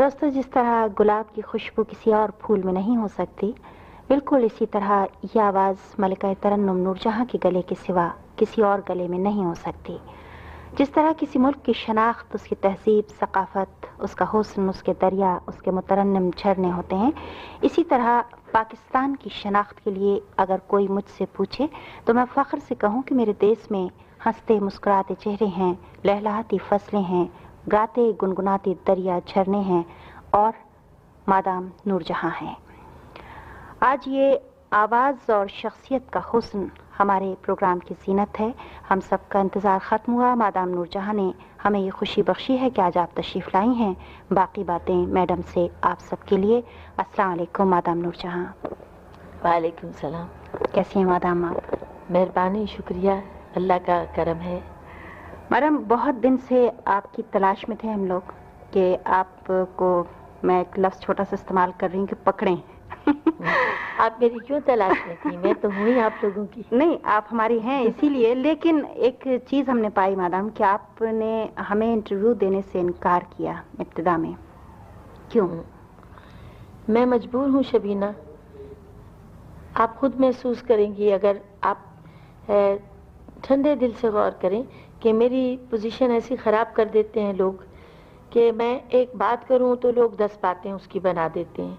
دوستو جس طرح گلاب کی خوشبو کسی اور پھول میں نہیں ہو سکتی، بالکل اسی طرح یہ آواز ملکہ ترنم نور جہاں کے گلے کے سوا کسی اور گلے میں نہیں ہو سکتی۔ جس طرح کسی ملک کی شناخت، اس کی تہذیب، ثقافت، اس کا حسن، اس کے دریا، اس کے مترنم جھرنے ہوتے ہیں۔ اسی طرح پاکستان کی شناخت کے لیے اگر کوئی مجھ سے پوچھے، تو میں فخر سے کہوں کہ میرے دیس میں ہنستے مسکراتے چہرے ہیں لہلاتی فصلیں ہیں۔ گاتے گنگناتے دریا جھرنے ہیں اور مادام نور جہاں ہیں۔ آج یہ آواز اور شخصیت کا حسن ہمارے پروگرام کی زینت ہے۔ ہم سب کا انتظار ختم ہوا۔ مادام نور جہاں نے ہمیں یہ خوشی بخشی ہے کہ آج آپ تشریف لائی ہیں۔ باقی باتیں میڈم سے آپ سب کے لیے۔ السلام علیکم مادام نور جہاں وعلیکم السلام۔ کیسی ہیں مادام آپ؟ مہربانی شکریہ۔ اللہ کا کرم ہے۔ میڈم بہت دن سے آپ کی تلاش میں تھے ہم لوگ کہ آپ کو میں ایک لفظ چھوٹا سا استعمال کر رہی ہوں کہ پکڑیں۔ آپ میری کیوں تلاش میں تھی میں تو ہوں ہی آپ لوگوں کی۔ نہیں آپ ہماری ہیں اسی لیے لیکن ایک چیز ہم نے پائی میڈم کہ آپ نے ہمیں انٹرویو دینے سے انکار کیا ابتدا میں۔ کیوں؟ میں مجبور ہوں شبینہ۔ آپ خود محسوس کریں گی اگر آپ ٹھنڈے دل سے غور کریں کہ میری پوزیشن ایسی خراب کر دیتے ہیں لوگ کہ میں ایک بات کروں تو لوگ دس باتیں اس کی بنا دیتے ہیں۔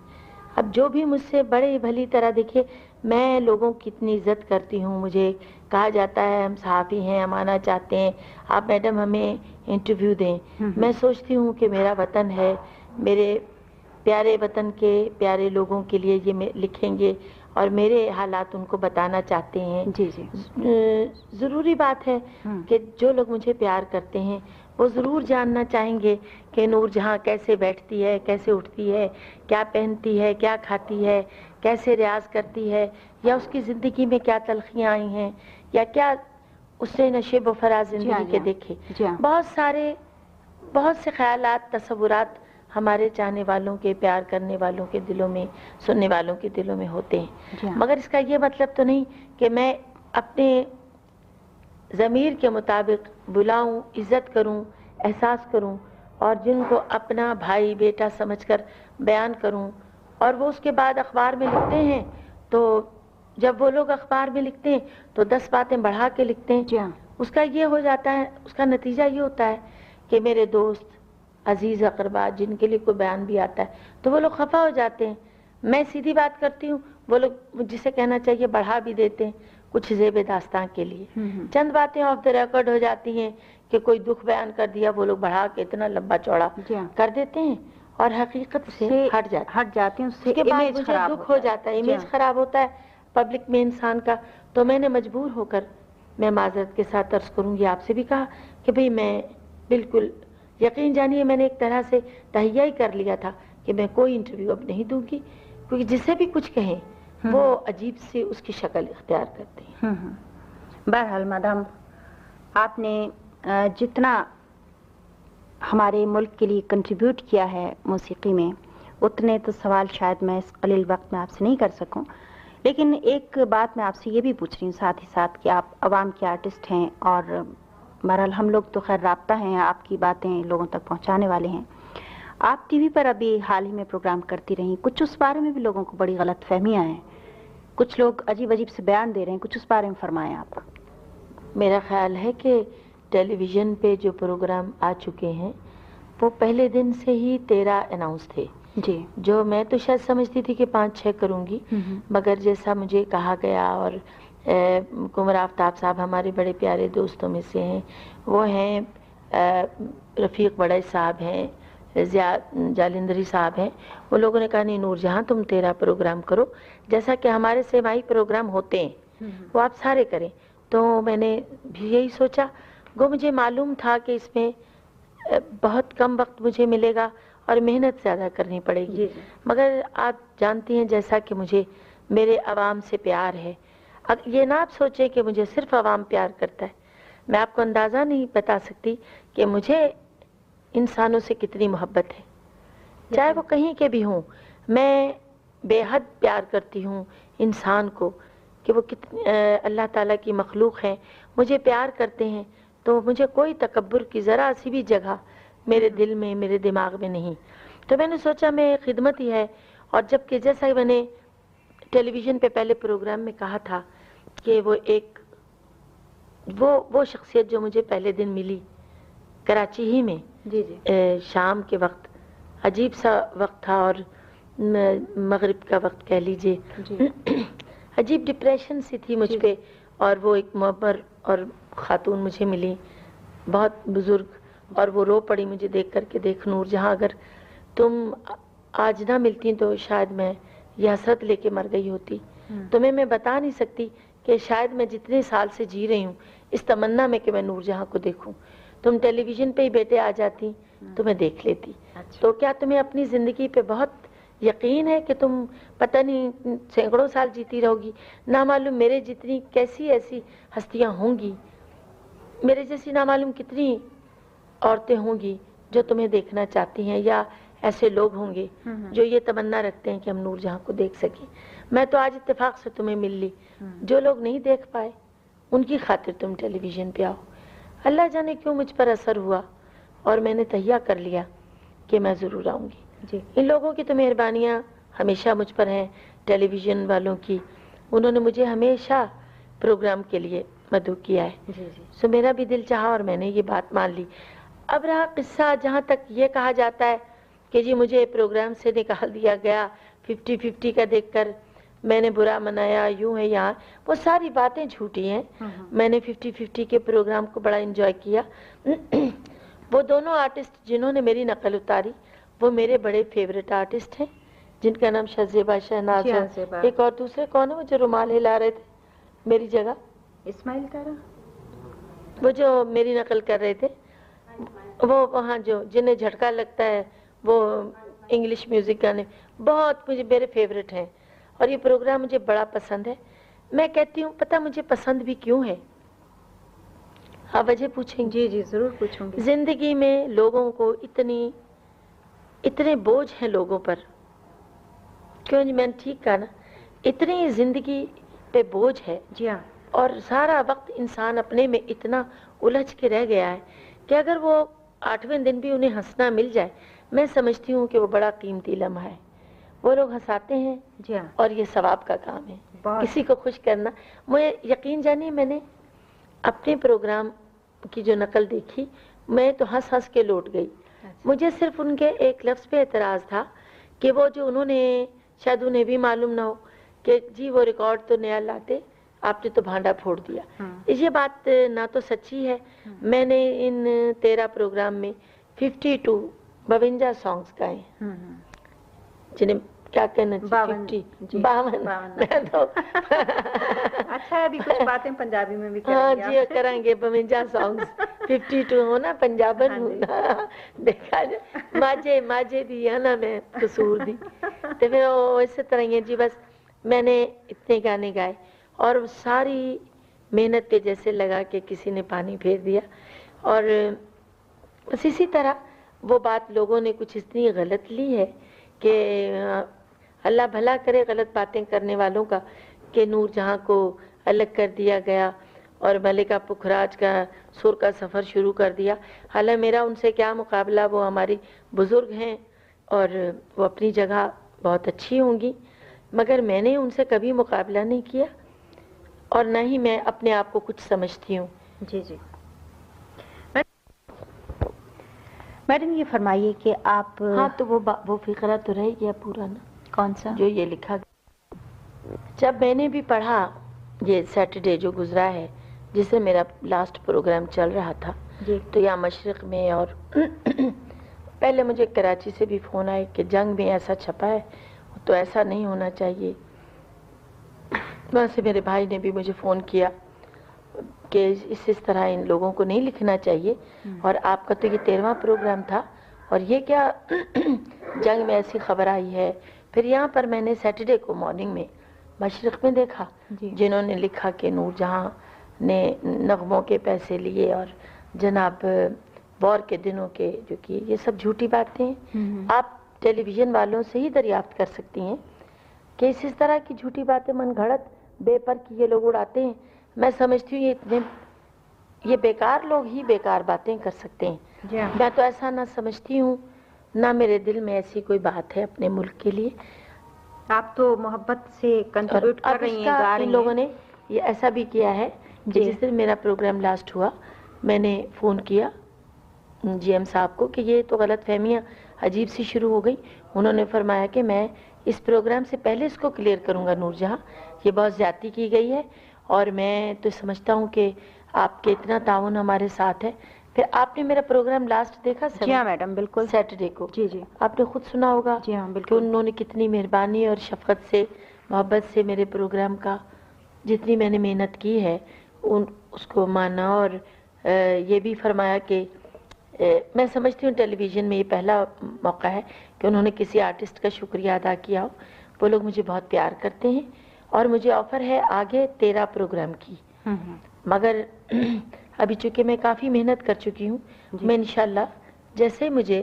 اب جو بھی مجھ سے بڑے بھلی طرح دیکھے میں لوگوں کی اتنی عزت کرتی ہوں۔ مجھے کہا جاتا ہے ہم صحافی ہیں ہم آنا چاہتے ہیں۔ آپ میڈم ہمیں انٹرویو دیں۔ میں سوچتی ہوں کہ میرا وطن ہے میرے پیارے وطن کے پیارے لوگوں کے لیے یہ لکھیں گے۔ اور میرے حالات ان کو بتانا چاہتے ہیں۔ جی جی۔ ضروری بات ہے کہ جو لوگ مجھے پیار کرتے ہیں وہ ضرور جاننا چاہیں گے کہ نور جہاں کیسے بیٹھتی ہے کیسے اٹھتی ہے کیا پہنتی ہے کیا کھاتی ہے کیسے ریاض کرتی ہے یا اس کی زندگی میں کیا تلخیاں آئی ہیں یا کیا اس نے نشیب و فراز زندگی کے دیکھے۔ بہت سارے بہت سے خیالات تصورات ہمارے چاہنے والوں کے پیار کرنے والوں کے دلوں میں سننے والوں کے دلوں میں ہوتے ہیں۔ مگر اس کا یہ مطلب تو نہیں کہ میں اپنے ضمیر کے مطابق بلاؤں عزت کروں احساس کروں اور جن کو اپنا بھائی بیٹا سمجھ کر بیان کروں اور وہ اس کے بعد اخبار میں لکھتے ہیں تو جب وہ لوگ اخبار میں لکھتے ہیں تو دس باتیں بڑھا کے لکھتے ہیں۔ جی ہاں۔ اس کا یہ ہو جاتا ہے اس کا نتیجہ یہ ہوتا ہے کہ میرے دوست عزیز اقربا جن کے لیے کوئی بیان بھی آتا ہے۔ تو وہ لوگ خفا ہو جاتے ہیں۔ میں سیدھی بات کرتی ہوں وہ لوگ جسے کہنا چاہیے بڑھا بھی دیتے ہیں کچھ زیب داستان کے لیے۔ چند باتیں آف دا ریکارڈ ہو جاتی ہیں کہ کوئی دکھ بیان کر دیا وہ لوگ بڑھا کے اتنا لمبا چوڑا جی ہاں۔ کر دیتے ہیں اور حقیقت سے ہٹ جاتے ہٹ جاتے ہیں اس کے بعد مجھے دکھ ہو جاتا ہے امیج خراب ہوتا ہے پبلک میں انسان کا۔ تو میں نے مجبور ہو کر میں معذرت کے ساتھ ترس کروں گی آپ سے بھی کہا کہ بھئی میں بالکل یقین جانیے میں نے ایک طرح سے تہیا ہی کر لیا تھا کہ میں کوئی انٹرویو اب نہیں دوں گی کیونکہ جسے بھی کچھ کہیں وہ عجیب سے اس کی شکل اختیار کرتے ہیں۔ بہرحال میڈم آپ نے جتنا ہمارے ملک کے لیے کنٹریبیوٹ کیا ہے موسیقی میں اتنے تو سوال شاید میں اس قلیل وقت میں آپ سے نہیں کر سکوں۔ لیکن ایک بات میں آپ سے یہ بھی پوچھ رہی ہوں ساتھ ہی ساتھ کہ آپ عوام کے آرٹسٹ ہیں اور بہرحال ہم لوگ تو خیر رابطہ ہیں آپ کی باتیں لوگوں تک پہنچانے والے ہیں۔ آپ ٹی وی پر ابھی حال ہی میں پروگرام کرتی رہیں کچھ اس بارے میں بھی لوگوں کو بڑی غلط فہمیاں ہیں۔ کچھ لوگ عجیب عجیب سے بیان دے رہے ہیں کچھ اس بارے میں فرمائیں آپ۔ میرا خیال ہے کہ ٹیلی ویژن پہ جو پروگرام آ چکے ہیں وہ پہلے دن سے ہی تیرہ اناؤنس تھے۔ جی۔ جو میں تو شاید سمجھتی تھی کہ پانچ چھ کروں گی مگر جیسا مجھے کہا گیا اور کمر آفتاب صاحب ہمارے بڑے پیارے دوستوں میں سے ہیں۔ وہ ہیں رفیق بڑے صاحب ہیں جالندری صاحب ہیں۔ وہ لوگوں نے کہا نہیں نور جہاں تم تیرا پروگرام کرو۔ جیسا کہ ہمارے سیمائی پروگرام ہوتے ہیں وہ آپ سارے کریں۔ تو میں نے بھی یہی سوچا وہ مجھے معلوم تھا کہ اس میں بہت کم وقت مجھے ملے گا اور محنت زیادہ کرنی پڑے گی۔ جی۔ مگر آپ جانتی ہیں جیسا کہ مجھے میرے عوام سے پیار ہے۔ یہ نہ آپ سوچیں کہ مجھے صرف عوام پیار کرتا ہے۔ میں آپ کو اندازہ نہیں بتا سکتی کہ مجھے انسانوں سے کتنی محبت ہے۔ چاہے وہ کہیں کے بھی ہوں، میں بے حد پیار کرتی ہوں انسان کو کہ وہ اللہ تعالیٰ کی مخلوق ہیں۔ مجھے پیار کرتے ہیں تو مجھے کوئی تکبر کی ذرا سی بھی جگہ میرے دل میں، میرے دماغ میں نہیں۔ تو میں نے سوچا میں خدمت ہی ہے۔ اور جبکہ جیسا میں نے ٹیلی ویژن پہ پہلے پروگرام میں کہا تھا کہ وہ ایک وہ وہ شخصیت جو مجھے پہلے دن ملی کراچی ہی میں جی جی۔ شام کے وقت۔ عجیب سا وقت تھا اور مغرب کا وقت کہہ لیجیے۔ جی۔ عجیب ڈپریشن سی تھی مجھ جی۔ پہ اور وہ ایک معبر اور خاتون مجھے ملی بہت بزرگ۔ اور وہ رو پڑی مجھے دیکھ کر کے دیکھ نور جہاں اگر تم آج نہ ملتی تو شاید میں یہ حسرت لے کے مر گئی ہوتی۔ تمہیں میں بتا نہیں سکتی کہ شاید میں جتنے سال سے جی رہی ہوں اس تمنا میں کہ میں نور جہاں کو دیکھوں۔ تم ٹیلی ویژن پہ ہی بیٹے آ جاتی تو میں دیکھ لیتی۔ اچھا۔ تو کیا تمہیں اپنی زندگی پہ بہت یقین ہے کہ تم پتہ نہیں سینکڑوں سال جیتی رہو گی؟ نہ معلوم میرے جتنی کیسی ایسی ہستیاں ہوں گی میرے جیسی نہ معلوم کتنی عورتیں ہوں گی جو تمہیں دیکھنا چاہتی ہیں یا ایسے لوگ ہوں گے جو یہ تمنا رکھتے ہیں کہ ہم نور جہاں کو دیکھ سکیں۔ میں تو آج اتفاق سے تمہیں مل لی۔ جو لوگ نہیں دیکھ پائے ان کی خاطر تم ٹیلی ویژن پہ آؤ۔ اللہ جانے کیوں مجھ پر اثر ہوا؟ اور میں نے تہیا کر لیا کہ میں ضرور آؤں گی۔ جی۔ ان لوگوں کی تو مہربانیاں ہمیشہ مجھ پر ہیں ٹیلی ویژن والوں کی۔ انہوں نے مجھے ہمیشہ پروگرام کے لیے مدعو کیا ہے۔ جی جی۔ سو میرا بھی دل چاہا اور میں نے یہ بات مان لی۔ اب رہا قصہ جہاں تک یہ کہا جاتا ہے کہ جی مجھے پروگرام سے نکال دیا گیا ففٹی ففٹی کا دیکھ کر میں نے برا منایا یوں ہے یہاں وہ ساری باتیں جھوٹی ہیں۔ میں نے ففٹی ففٹی کے پروگرام کو بڑا انجوائے کیا۔ وہ دونوں آرٹسٹ جنہوں نے میری نقل اتاری وہ میرے بڑے فیوریٹ آرٹسٹ ہیں جن کا نام شہزیبا شہناز ہاں، ہے۔ ایک اور دوسرے کون ہے وہ جو رومال ہلا رہے تھے میری جگہ۔ اسماعیل تارا۔ وہ جو میری نقل کر رہے تھے وہ وہاں جو جنہیں جھٹکا لگتا ہے وہ انگلش میوزک گانے۔ بہت مجھے میرے فیوریٹ ہیں۔ اور یہ پروگرام مجھے بڑا پسند ہے۔ میں کہتی ہوں پتہ مجھے پسند بھی کیوں ہے؟ آپ وجہ پوچھیں گے۔ جی جی ضرور پوچھوں گی۔ زندگی میں لوگوں کو اتنی اتنے بوجھ ہیں لوگوں پر۔ کیوں جی؟ میں نے ٹھیک کہا نا۔ اتنی زندگی پہ بوجھ ہے۔ جی ہاں۔ اور سارا وقت انسان اپنے میں اتنا الجھ کے رہ گیا ہے کہ اگر وہ آٹھویں دن بھی انہیں ہنسنا مل جائے میں سمجھتی ہوں کہ وہ بڑا قیمتی لمحہ ہے۔ وہ لوگ ہنساتے ہیں جی ہاں۔ اور یہ ثواب کا کام ہے۔ کسی کو خوش کرنا۔ مجھے یقین جانی میں نے اپنے پروگرام کی جو نقل دیکھی میں تو ہنس ہنس کے لوٹ گئی۔ اچھا۔ مجھے صرف ان کے ایک لفظ پہ اعتراض تھا کہ وہ جو انہوں نے شاید انہیں بھی معلوم نہ ہو کہ جی وہ ریکارڈ تو نیا لاتے آپ نے تو بھانڈا پھوڑ دیا۔ ہاں۔ یہ بات نہ تو سچی ہے۔ میں نے ان تیرہ پروگرام میں ففٹی ٹو بونجا سانگس گائے۔ جنہیں کیا کہنا چاہیے؟ باون، 50 جی، باون۔ میں تو اچھا ہے ابھی کچھ باتیں پنجابی میں بھی ہاں کریں جی گے کریں گے بونجا سانگس ففٹی ٹو ہونا پنجابن ہاں ہوں جی۔ نا دیکھا جائے۔ ماجے ماجے دی ہے نا میں قصور دی۔ تو پھر وہ اسی طرح ہی ہے جی بس میں نے اتنے گانے گائے اور ساری محنت پہ جیسے لگا کہ کسی نے پانی پھیر دیا۔ اور بس اسی طرح وہ بات لوگوں نے کچھ اتنی غلط لی ہے۔ کہ اللہ بھلا کرے غلط باتیں کرنے والوں کا، کہ نور جہاں کو الگ کر دیا گیا اور ملکہ پکھراج کا سر کا سفر شروع کر دیا۔ حالانکہ میرا ان سے کیا مقابلہ، وہ ہماری بزرگ ہیں اور وہ اپنی جگہ بہت اچھی ہوں گی۔ مگر میں نے ان سے کبھی مقابلہ نہیں کیا اور نہ ہی میں اپنے آپ کو کچھ سمجھتی ہوں۔ جی جی۔ میڈم یہ فرمائیے کہ آپ ہاں تو وہ وہ فقرہ تو رہ گیا پورا نا۔ کون سا؟ جو یہ لکھا گیا۔ جب میں نے بھی پڑھا یہ سیٹرڈے جو گزرا ہے جس سے میرا لاسٹ پروگرام چل رہا تھا جی۔ تو یہاں مشرق میں اور پہلے مجھے کراچی سے بھی فون آئے کہ جنگ میں ایسا چھپا ہے تو ایسا نہیں ہونا چاہیے۔ وہاں سے میرے بھائی نے بھی مجھے فون کیا۔ کہ اس اس طرح ان لوگوں کو نہیں لکھنا چاہیے۔ اور آپ کا تو یہ تیرواں پروگرام تھا۔ اور یہ کیا جنگ میں ایسی خبر آئی ہے؟ پھر یہاں پر میں نے سیٹرڈے کو مارننگ میں مشرق میں دیکھا جی۔ جنہوں نے لکھا کہ نور جہاں نے نغموں کے پیسے لیے اور جناب وار کے دنوں کے جو کہ یہ سب جھوٹی باتیں ہیں۔ آپ ٹیلی ویژن والوں سے ہی دریافت کر سکتی ہیں کہ اس اس طرح کی جھوٹی باتیں من گھڑت بے پر کی یہ لوگ اڑاتے ہیں۔ میں سمجھتی ہوں یہ اتنے یہ بیکار لوگ ہی بیکار باتیں کر سکتے ہیں۔ جی ہاں۔ میں تو ایسا نہ سمجھتی ہوں نہ میرے دل میں ایسی کوئی بات ہے اپنے ملک کے لیے۔ آپ تو محبت سے کنٹریبیوٹ کر رہی ہیں گا رہی لوگوں نے یہ ایسا بھی کیا ہے کہ جس دن میرا پروگرام لاسٹ ہوا میں نے فون کیا جی ایم صاحب کو کہ یہ تو غلط فہمیاں عجیب سی شروع ہو گئی انہوں نے فرمایا کہ میں اس پروگرام سے پہلے اس کو کلیئر کروں گا نور جہاں۔ یہ بہت زیادتی کی گئی ہے۔ اور میں تو سمجھتا ہوں کہ آپ کے اتنا تعاون ہمارے ساتھ ہے۔ پھر آپ نے میرا پروگرام لاسٹ دیکھا جی ہاں میڈم بالکل۔ سیٹرڈے کو۔ جی جی۔ آپ نے خود سنا ہوگا جی ہاں بالکل۔ انہوں نے کتنی مہربانی اور شفقت سے محبت سے میرے پروگرام کا جتنی میں نے محنت کی ہے ان اس کو مانا اور یہ بھی فرمایا کہ میں سمجھتی ہوں ٹیلی ویژن میں یہ پہلا موقع ہے کہ انہوں نے کسی آرٹسٹ کا شکریہ ادا کیا ہو۔ وہ لوگ مجھے بہت پیار کرتے ہیں۔ اور مجھے آفر ہے آگے تیرہ پروگرام کی۔ مگر ابھی چونکہ میں کافی محنت کر چکی ہوں جی۔ میں انشاءاللہ جیسے مجھے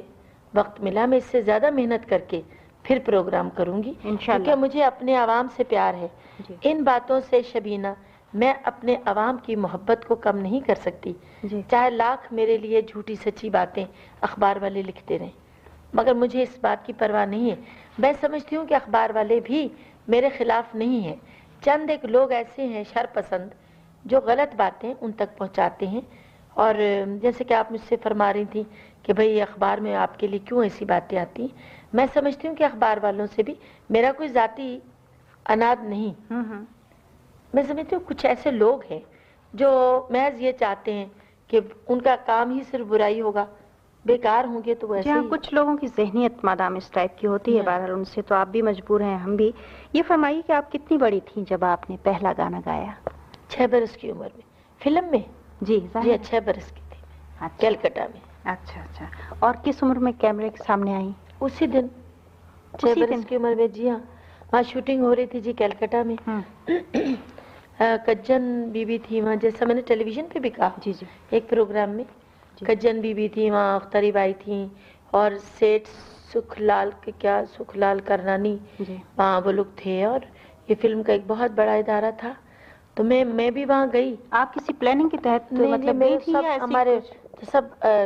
وقت ملا میں اس سے زیادہ محنت کر کے پھر پروگرام کروں گی۔ کیونکہ مجھے اپنے عوام سے پیار ہے۔ جی۔ ان باتوں سے شبینہ میں اپنے عوام کی محبت کو کم نہیں کر سکتی۔ جی۔ چاہے لاکھ میرے لیے جھوٹی سچی باتیں اخبار والے لکھتے رہیں مگر مجھے اس بات کی پرواہ نہیں ہے۔ میں سمجھتی ہوں کہ اخبار والے بھی میرے خلاف نہیں ہیں چند ایک لوگ ایسے ہیں شر پسند جو غلط باتیں ان تک پہنچاتے ہیں۔ اور جیسے کہ آپ مجھ سے فرما رہی تھیں کہ بھئی اخبار میں آپ کے لیے کیوں ایسی باتیں آتی ہیں؟ میں سمجھتی ہوں کہ اخبار والوں سے بھی میرا کوئی ذاتی اناد نہیں۔ میں سمجھتی ہوں کچھ ایسے لوگ ہیں جو محض یہ چاہتے ہیں کہ ان کا کام ہی صرف برائی ہوگا۔ بیکار ہوں گے تو ایسے ہاں کچھ لوگوں کی ذہنیت مادام اس ٹائپ کی ہوتی ہے ہاں۔ بہرحال ان سے تو آپ بھی مجبور ہیں ہم بھی۔ یہ فرمائیے کہ آپ کتنی بڑی تھیں جب آپ نے پہلا گانا گایا؟ چھ برس کی عمر میں۔ فلم میں؟ جی جی چھ برس کی تھی۔ اچھا۔ کیلکٹا میں۔ اچھا اچھا۔ اور کس عمر میں کیمرے کے سامنے آئی اسی دن۔ چھ برس کی عمر میں جی ہاں۔ وہاں شوٹنگ ہو رہی تھی جی کیلکٹا میں۔ کجن بی بی تھی وہاں جیسا میں نے ٹیلی ویژن پہ بھی کہا۔ جی جی۔ ایک پروگرام میں۔ کجن بی بی تھی وہاں اختری بائی تھیں۔ اور سیٹ سکھ لال کے کیا سکھ لال کرنانی جی۔ وہاں وہ لوگ تھے۔ اور یہ فلم کا ایک بہت بڑا ادارہ تھا۔ تو میں میں بھی وہاں گئی۔ آپ کسی پلاننگ کے تحت مطلب ہمارے سب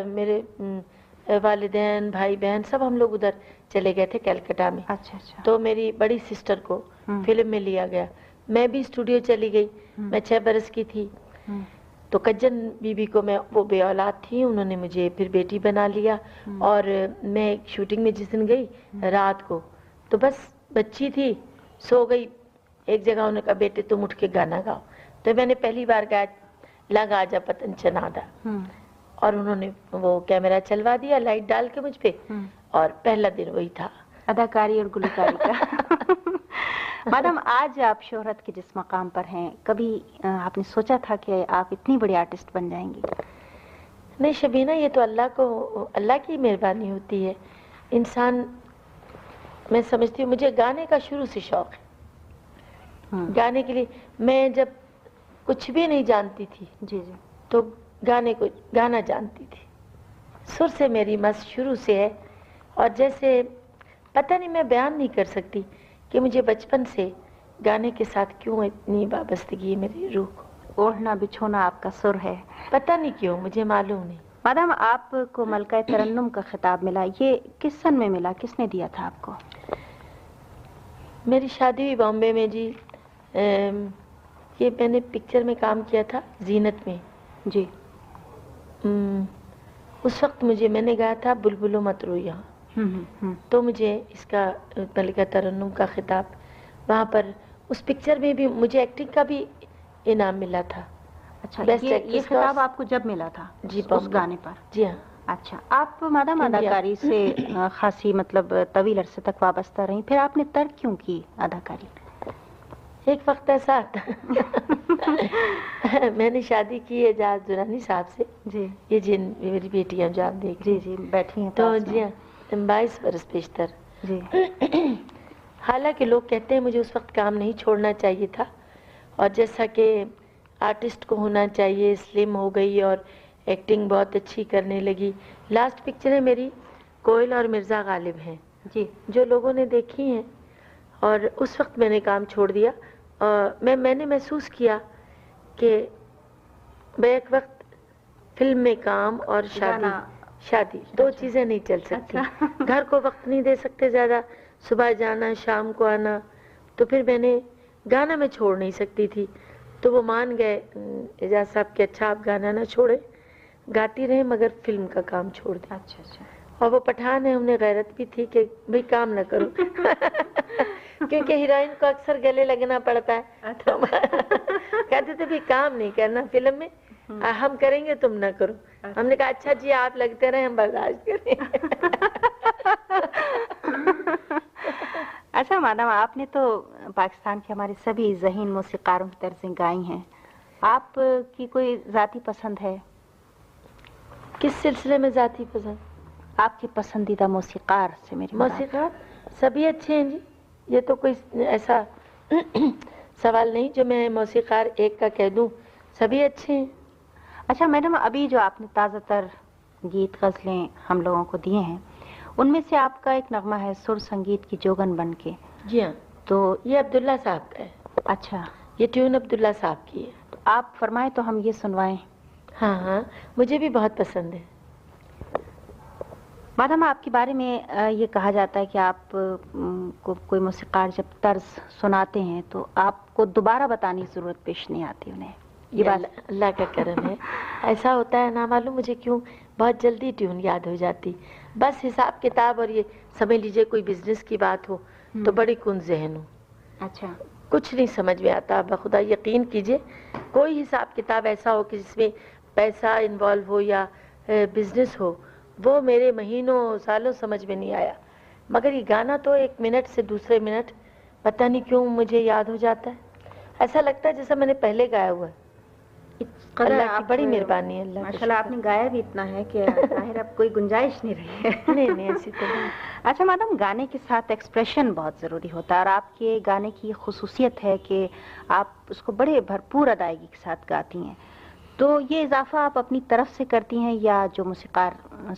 میرے والدین بھائی بہن سب ہم لوگ ادھر چلے گئے تھے کیلکٹا میں۔ اچھا اچھا۔ تو میری بڑی سسٹر کو فلم میں لیا گیا۔ میں بھی اسٹوڈیو چلی گئی۔ میں چھ برس کی تھی۔ تو کجن بی بی کو میں وہ بے اولاد تھی انہوں نے مجھے پھر بیٹی بنا لیا اور میں شوٹنگ میں جس دن گئی رات کو۔ تو بس بچی تھی سو گئی۔ ایک جگہ انہوں نے کہا بیٹے تم اٹھ کے گانا گاؤ۔ تو میں نے پہلی بار گایا لگا جا پتن چنادا اور انہوں نے وہ کیمرہ چلوا دیا لائٹ ڈال کے مجھ پہ۔ اور پہلا دن وہی تھا۔ اداکاری اور گلوکاری کا۔ میڈم آج آپ شہرت کے جس مقام پر ہیں کبھی آپ نے سوچا تھا کہ آپ اتنی بڑی آرٹسٹ بن جائیں گی نہیں شبینہ یہ تو اللہ کو اللہ کی مہربانی ہوتی ہے انسان میں سمجھتی ہوں مجھے گانے کا شروع سے شوق ہے۔ گانے کے لیے میں جب کچھ بھی نہیں جانتی تھی جی جی تو گانے کو گانا جانتی تھی سر سے میری مس شروع سے ہے اور جیسے پتہ نہیں میں بیان نہیں کر سکتی کہ مجھے بچپن سے گانے کے ساتھ کیوں اتنی وابستگی ہے میری روح کو؟ اوڑھنا بچھونا آپ کا سر ہے۔ پتہ نہیں کیوں مجھے معلوم نہیں۔ مادام آپ کو ملکہ ترنم کا خطاب ملا۔ یہ کس سن میں ملا؟ کس نے دیا تھا آپ کو؟ میری شادی ہوئی بامبے میں جی۔ یہ میں نے پکچر میں کام کیا تھا زینت میں۔ جی۔ اس وقت مجھے میں نے گایا تھا بلبلو مترو یہاں۔ تو مجھے اس کا ملکہ ترنم کا خطاب وہاں پر اس پکچر میں بھی مجھے ایکٹنگ کا بھی انعام ملا تھا۔ اچھا یہ خطاب آپ کو جب ملا تھا جی اس گانے پر؟ جی ہاں۔ اچھا آپ مادام اداکاری سے خاصی مطلب طویل عرصے تک وابستہ رہی پھر آپ نے ترک کیوں کی اداکاری؟ ایک وقت ایسا آتا۔ میں نے شادی کی اعجاز دورانی صاحب سے۔ جی۔ یہ جن میری بیٹیاں جو آپ دیکھ۔ جی جی بیٹھی ہیں تو جی ہاں۔ بائیس برس بیشتر جی۔ حالانکہ لوگ کہتے ہیں مجھے اس وقت کام نہیں چھوڑنا چاہیے تھا اور جیسا کہ آرٹسٹ کو ہونا چاہیے سلم ہو گئی اور ایکٹنگ بہت اچھی کرنے لگی۔ لاسٹ پکچر ہے میری کوئل اور مرزا غالب ہیں۔ جی۔ جو لوگوں نے دیکھی ہیں اور اس وقت میں نے کام چھوڑ دیا۔ میں میں نے محسوس کیا کہ بیک وقت فلم میں کام اور شادی شادی دو اچھا۔ چیزیں نہیں چل سکتی۔ اچھا۔ گھر کو وقت نہیں دے سکتے زیادہ۔ صبح جانا شام کو آنا۔ تو پھر میں نے گانا میں چھوڑ نہیں سکتی تھی۔ تو وہ مان گئے اعجاز صاحب کہ اچھا آپ گانا نہ چھوڑے۔ گاتی رہے مگر فلم کا کام چھوڑ دیں۔ اچھا اچھا۔ اور وہ پٹھان ہے انہیں غیرت بھی تھی کہ بھئی کام نہ کرو۔ کیونکہ ہیروئن کو اکثر گلے لگنا پڑتا ہے۔ کہتے تھے بھی کام نہیں کرنا فلم میں۔ ہم۔ کریں گے تم نہ کرو۔ ہم نے کہا اچھا جی آپ لگتے رہے ہم برداشت کریں اچھا مادام آپ نے تو پاکستان کے ہمارے سبھی ذہین موسیقاروں کی طرزیں گائی ہیں۔ آپ کی کوئی ذاتی پسند ہے؟ کس سلسلے میں ذاتی پسند؟ آپ کے پسندیدہ موسیقار سے میری۔ موسیقار؟ سبھی اچھے ہیں جی۔ یہ تو کوئی ایسا سوال نہیں جو میں موسیقار ایک کا کہہ دوں۔ سبھی اچھے ہیں۔ اچھا میڈم ابھی جو آپ نے تازہ تر گیت غزلیں ہم لوگوں کو دیے ہیں ان میں سے آپ کا ایک نغمہ ہے سر سنگیت کی جوگن بن کے۔ جی ہاں۔ تو یہ عبداللہ صاحب کا ہے۔ اچھا۔ یہ ٹیون عبداللہ صاحب کی ہے۔ تو آپ فرمائیں تو ہم یہ سنوائیں۔ ہاں ہاں۔ مجھے بھی بہت پسند ہے۔ مادام آپ کے بارے میں یہ کہا جاتا ہے کہ آپ کو کوئی موسیقار جب طرز سناتے ہیں تو آپ کو دوبارہ بتانے کی ضرورت پیش نہیں آتی انہیں۔ یہ بات اللہ کا کرم ہے۔ ایسا ہوتا ہے نہ معلوم مجھے کیوں بہت جلدی ٹیون یاد ہو جاتی۔ بس حساب کتاب اور یہ سمجھ لیجیے کوئی بزنس کی بات ہو تو۔ بڑی کن ذہن ہو۔ اچھا۔ کچھ نہیں سمجھ میں آتا بخدا یقین کیجیے۔ کوئی حساب کتاب ایسا ہو کہ جس میں پیسہ انوالو ہو یا بزنس ہو وہ میرے مہینوں سالوں سمجھ میں نہیں آیا۔ مگر یہ گانا تو ایک منٹ سے دوسرے منٹ پتہ نہیں کیوں مجھے یاد ہو جاتا ہے۔ ایسا لگتا ہے جیسا میں نے پہلے گایا ہوا ہے۔ اللہ کی بڑی مہربانی ہے اللہ ماشاء اللہ آپ نے گایا بھی اتنا ہے کہ ظاہر اب کوئی گنجائش نہیں رہی ہے۔ نہیں نہیں ایسی تو نہیں۔ اچھا میڈم گانے کے ساتھ ایکسپریشن بہت ضروری ہوتا ہے اور آپ کے گانے کی خصوصیت ہے کہ آپ اس کو بڑے بھرپور ادائیگی کے ساتھ گاتی ہیں۔ تو یہ اضافہ آپ اپنی طرف سے کرتی ہیں یا جو موسیقار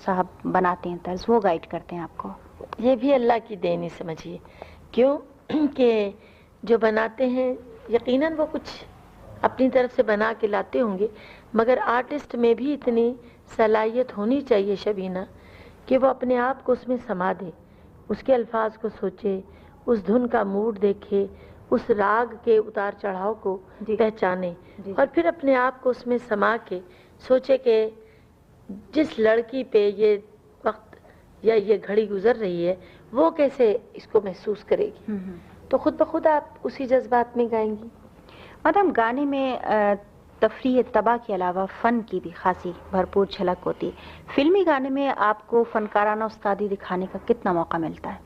صاحب بناتے ہیں طرز وہ گائیڈ کرتے ہیں آپ کو؟ یہ بھی اللہ کی دین ہی سمجھیے۔ کیوں؟ کہ جو بناتے ہیں یقیناً وہ کچھ اپنی طرف سے بنا کے لاتے ہوں گے مگر آرٹسٹ میں بھی اتنی صلاحیت ہونی چاہیے شبینہ کہ وہ اپنے آپ کو اس میں سما دے اس کے الفاظ کو سوچے اس دھن کا موڈ دیکھے اس راگ کے اتار چڑھاؤ کو جی۔ پہچانے جی۔ اور پھر اپنے آپ کو اس میں سما کے سوچے کہ جس لڑکی پہ یہ وقت یا یہ گھڑی گزر رہی ہے وہ کیسے اس کو محسوس کرے گی تو خود بخود آپ اسی جذبات میں گائیں گی میڈم گانے میں تفریح تباہ کے علاوہ فن کی بھی خاصی بھرپور جھلک ہوتی۔ ہے فلمی گانے میں آپ کو فنکارانہ استادی دکھانے کا کتنا موقع ملتا ہے؟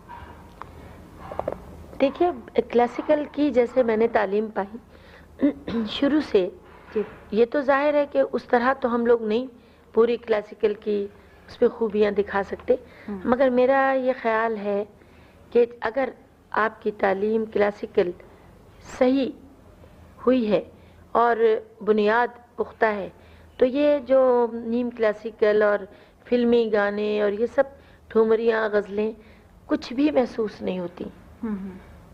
دیکھیے کلاسیکل کی جیسے میں نے تعلیم پائی۔ شروع سے جی۔ یہ تو ظاہر ہے کہ اس طرح تو ہم لوگ نہیں پوری کلاسیکل کی اس پہ خوبیاں دکھا سکتے۔ مگر میرا یہ خیال ہے کہ اگر آپ کی تعلیم کلاسیکل صحیح ہوئی ہے اور بنیاد پختہ ہے۔ تو یہ جو نیم کلاسیکل اور فلمی گانے اور یہ سب ٹھومریاں غزلیں کچھ بھی محسوس نہیں ہوتی۔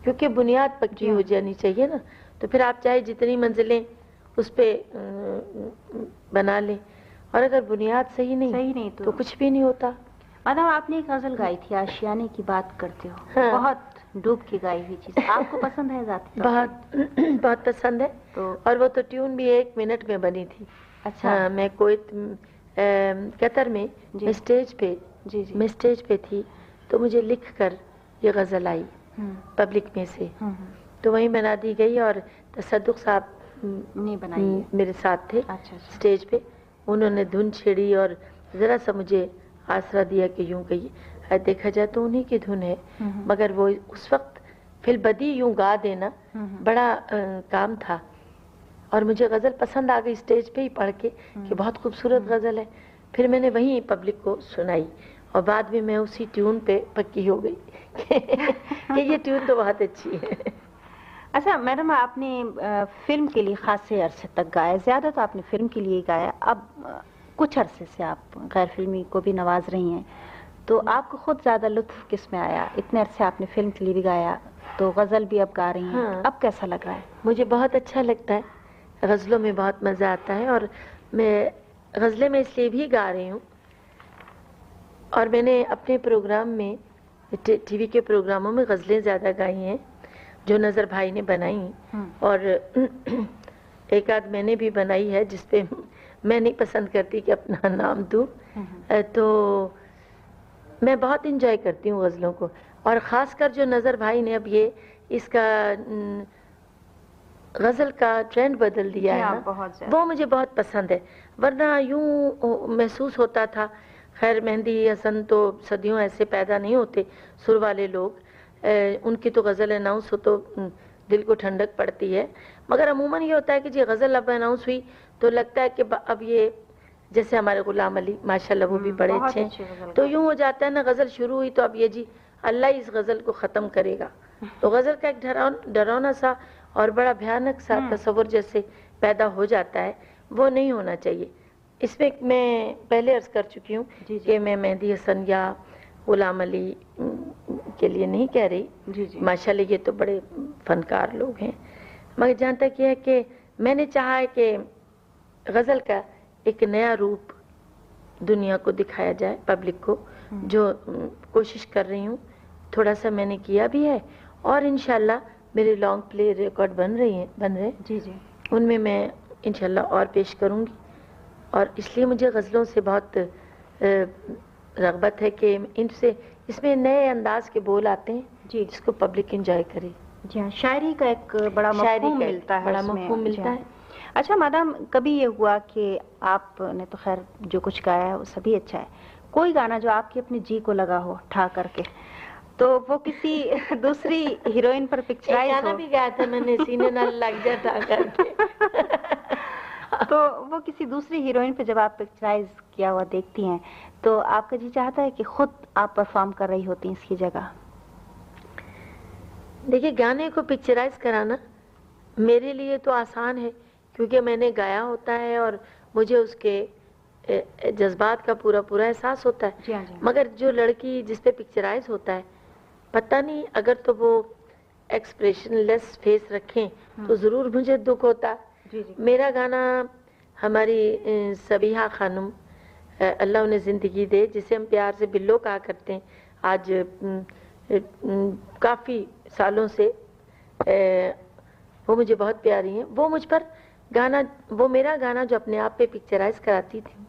کیونکہ بنیاد پکی جی۔ ہو۔ جانی چاہیے نا۔ تو پھر آپ چاہے جتنی منزلیں اس پہ بنا لیں۔ اور اگر بنیاد صحیح نہیں صحیح نہیں تو تو کچھ بھی نہیں ہوتا۔ میڈم آپ نے ایک غزل گائی تھی آشیانے کی بات کرتے ہو۔ ہاں۔ بہت ڈوب کے گائی ہوئی چیز آپ کو پسند ہے ذاتی؟ بہت بہت پسند ہے تو اور وہ تو ٹیون بھی ایک منٹ میں بنی تھی۔ اچھا۔ ہاں میں کویت آ، قطر میں جی۔ میں اسٹیج پہ جی جی۔ میں اسٹیج پہ تھی تو مجھے لکھ کر یہ غزل آئی پبلک میں سے۔ تو وہیں بنا دی گئی اور تصدق صاحب نہیں بنائی۔ میرے ساتھ تھے اچھا اچھا۔ اسٹیج پہ۔ انہوں نے دھن چھیڑی اور ذرا سا مجھے آسرا دیا کہ یوں کہیے۔ دیکھا جائے تو انہی کی دھن ہے۔ مگر وہ اس وقت فی البدی یوں گا دینا۔ بڑا کام تھا۔ اور مجھے غزل پسند آ گئی اسٹیج پہ ہی پڑھ کے کہ بہت خوبصورت غزل ہے۔ پھر میں نے وہیں پبلک کو سنائی اور بعد میں میں اسی ٹیون پہ پکی ہو گئی کہ یہ ٹیون تو بہت اچھی ہے۔ اچھا میڈم آپ نے فلم کے لیے خاصے عرصے تک گایا زیادہ تو آپ نے فلم کے لیے گایا۔ اب کچھ عرصے سے آپ غیر فلمی کو بھی نواز رہی ہیں۔ تو آپ کو خود زیادہ لطف کس میں آیا؟ اتنے عرصے آپ نے فلم کے لیے بھی گایا تو غزل بھی اب گا رہی ہیں ہاں۔ اب کیسا لگ رہا ہے؟ مجھے بہت اچھا لگتا ہے۔ غزلوں میں بہت مزہ آتا ہے اور میں غزلیں میں اس لیے بھی گا رہی ہوں۔ اور میں نے اپنے پروگرام میں ٹی وی کے پروگراموں میں غزلیں زیادہ گائی ہیں جو نظر بھائی نے بنائی اور ایک آدھ میں نے بھی بنائی ہے جس پہ میں نہیں پسند کرتی کہ اپنا نام دوں۔ تو میں بہت انجوائے کرتی ہوں غزلوں کو اور خاص کر جو نظر بھائی نے اب یہ اس کا غزل کا ٹرینڈ بدل دیا ہے نا؟ وہ مجھے بہت پسند ہے۔ ورنہ یوں محسوس ہوتا تھا خیر مہندی حسن تو صدیوں ایسے پیدا نہیں ہوتے سر والے لوگ۔ ان کی تو غزل اناؤنس ہو تو دل کو ٹھنڈک پڑتی ہے۔ مگر عموماً یہ ہوتا ہے کہ جی غزل اب اناؤنس ہوئی تو لگتا ہے کہ اب یہ جیسے ہمارے غلام علی ماشاء اللہ وہ بھی بڑے اچھے ہیں۔ تو یوں ہو جاتا ہے نا غزل شروع ہوئی تو اب یہ جی اللہ اس غزل کو ختم کرے گا۔ تو غزل کا ایک ڈرونا سا اور بڑا بھیانک سا تصور جیسے پیدا ہو جاتا ہے وہ نہیں ہونا چاہیے۔ اس میں میں پہلے عرض کر چکی ہوں جی، جی۔ کہ میں مہندی حسن یا غلام علی کے لیے نہیں کہہ رہی۔ جی، ماشاء اللہ یہ تو بڑے فنکار لوگ ہیں۔ مگر جہاں تک یہ ہے کہ میں نے چاہا ہے کہ غزل کا ایک نیا روپ دنیا کو دکھایا جائے پبلک کو جو کوشش کر رہی ہوں۔ تھوڑا سا میں نے کیا بھی ہے اور انشاءاللہ میرے لانگ پلے ریکارڈ بن رہی ہیں بن رہے جی جی۔ ان میں میں انشاءاللہ اور پیش کروں گی۔ اور اس لیے مجھے غزلوں سے بہت رغبت ہے کہ ان سے اس میں نئے انداز کے بول آتے ہیں۔ جی۔ جس کو پبلک انجوائے کرے جی ہاں شاعری کا ایک بڑا مفہوم ملتا ہے بڑا مفہوم ملتا جی ہے۔ اچھا میڈم کبھی یہ ہوا کہ آپ نے تو خیر جو کچھ گایا ہے وہ سبھی اچھا ہے۔ کوئی گانا جو آپ کی اپنی جی کو لگا ہو ٹھا کر کے تو وہ کسی دوسری ہیروئن پر پکچرائز گانا بھی گایا تھا میں نے سینے نہ لگ جا ٹھا کر کے۔ تو وہ کسی دوسری ہیروئن پہ جب آپ پکچرائز کیا ہوا دیکھتی ہیں تو آپ کا جی چاہتا ہے کہ خود آپ پرفارم کر رہی ہوتی ہیں اس کی جگہ؟ دیکھیے گانے کو پکچرائز کرانا میرے لیے تو آسان ہے۔ کیونکہ میں نے گایا ہوتا ہے اور مجھے اس کے جذبات کا پورا پورا احساس ہوتا ہے۔ جی ہاں، جی۔ ہاں۔ مگر جو لڑکی جس پہ پکچرائز ہوتا ہے پتہ نہیں اگر تو وہ ایکسپریشن لیس فیس رکھیں تو ضرور مجھے دکھ ہوتا۔ جی، میرا گانا ہماری سبیحہ خانم اللہ انہیں زندگی دے جسے ہم پیار سے بلو کہا کرتے ہیں۔ آج کافی سالوں سے وہ مجھے بہت پیاری ہیں۔ وہ مجھ پر گانا وہ میرا گانا جو اپنے آپ پہ پکچرائز کراتی تھی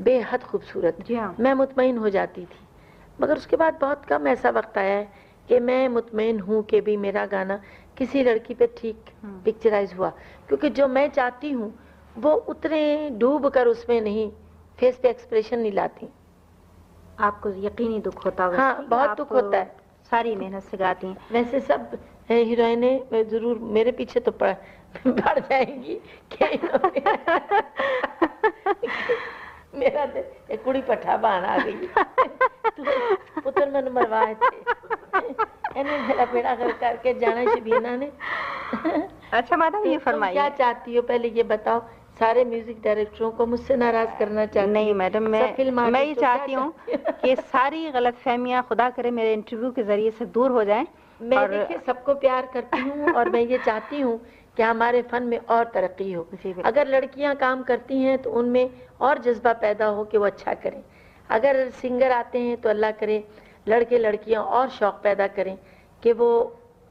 بے حد خوبصورت۔ جی ہاں۔ میں مطمئن ہو جاتی تھی۔ مگر اس کے بعد بہت کم ایسا وقت آیا ہے کہ میں مطمئن ہوں کہ بھی میرا گانا کسی لڑکی پہ ٹھیک پکچرائز ہوا۔ کیونکہ جو میں چاہتی ہوں وہ اتنے ڈوب کر اس میں نہیں فیس پہ ایکسپریشن نہیں لاتی۔ آپ کو یقینی دکھ ہوتا ہاں بہت دکھ ہوتا ہے۔ ساری محنت سے گاتی ہیں۔ ویسے سب ہیروئنیں ضرور میرے پیچھے تو بڑھ جائیں گی۔ میرا کڑی پٹھا بان آ گئی۔ پتر من مروائے تھے میرا پیڑا کر کر کے جانا شبینہ نے۔ اچھا مادم یہ فرمائیے کیا چاہتی ہو؟ پہلے یہ بتاؤ سارے میوزک ڈائریکٹروں کو مجھ سے ناراض کرنا چاہتی نہیں میڈم میں میں یہ چاہتی ہوں کہ ساری غلط فہمیاں خدا کرے میرے انٹرویو کے ذریعے سے دور ہو جائیں میں سب کو پیار کرتی ہوں اور میں یہ چاہتی ہوں کہ ہمارے فن میں اور ترقی ہو جی، اگر لڑکیاں کام کرتی ہیں تو ان میں اور جذبہ پیدا ہو کہ وہ اچھا کریں۔ اگر سنگر آتے ہیں تو اللہ کرے لڑکے لڑکیاں اور شوق پیدا کریں کہ وہ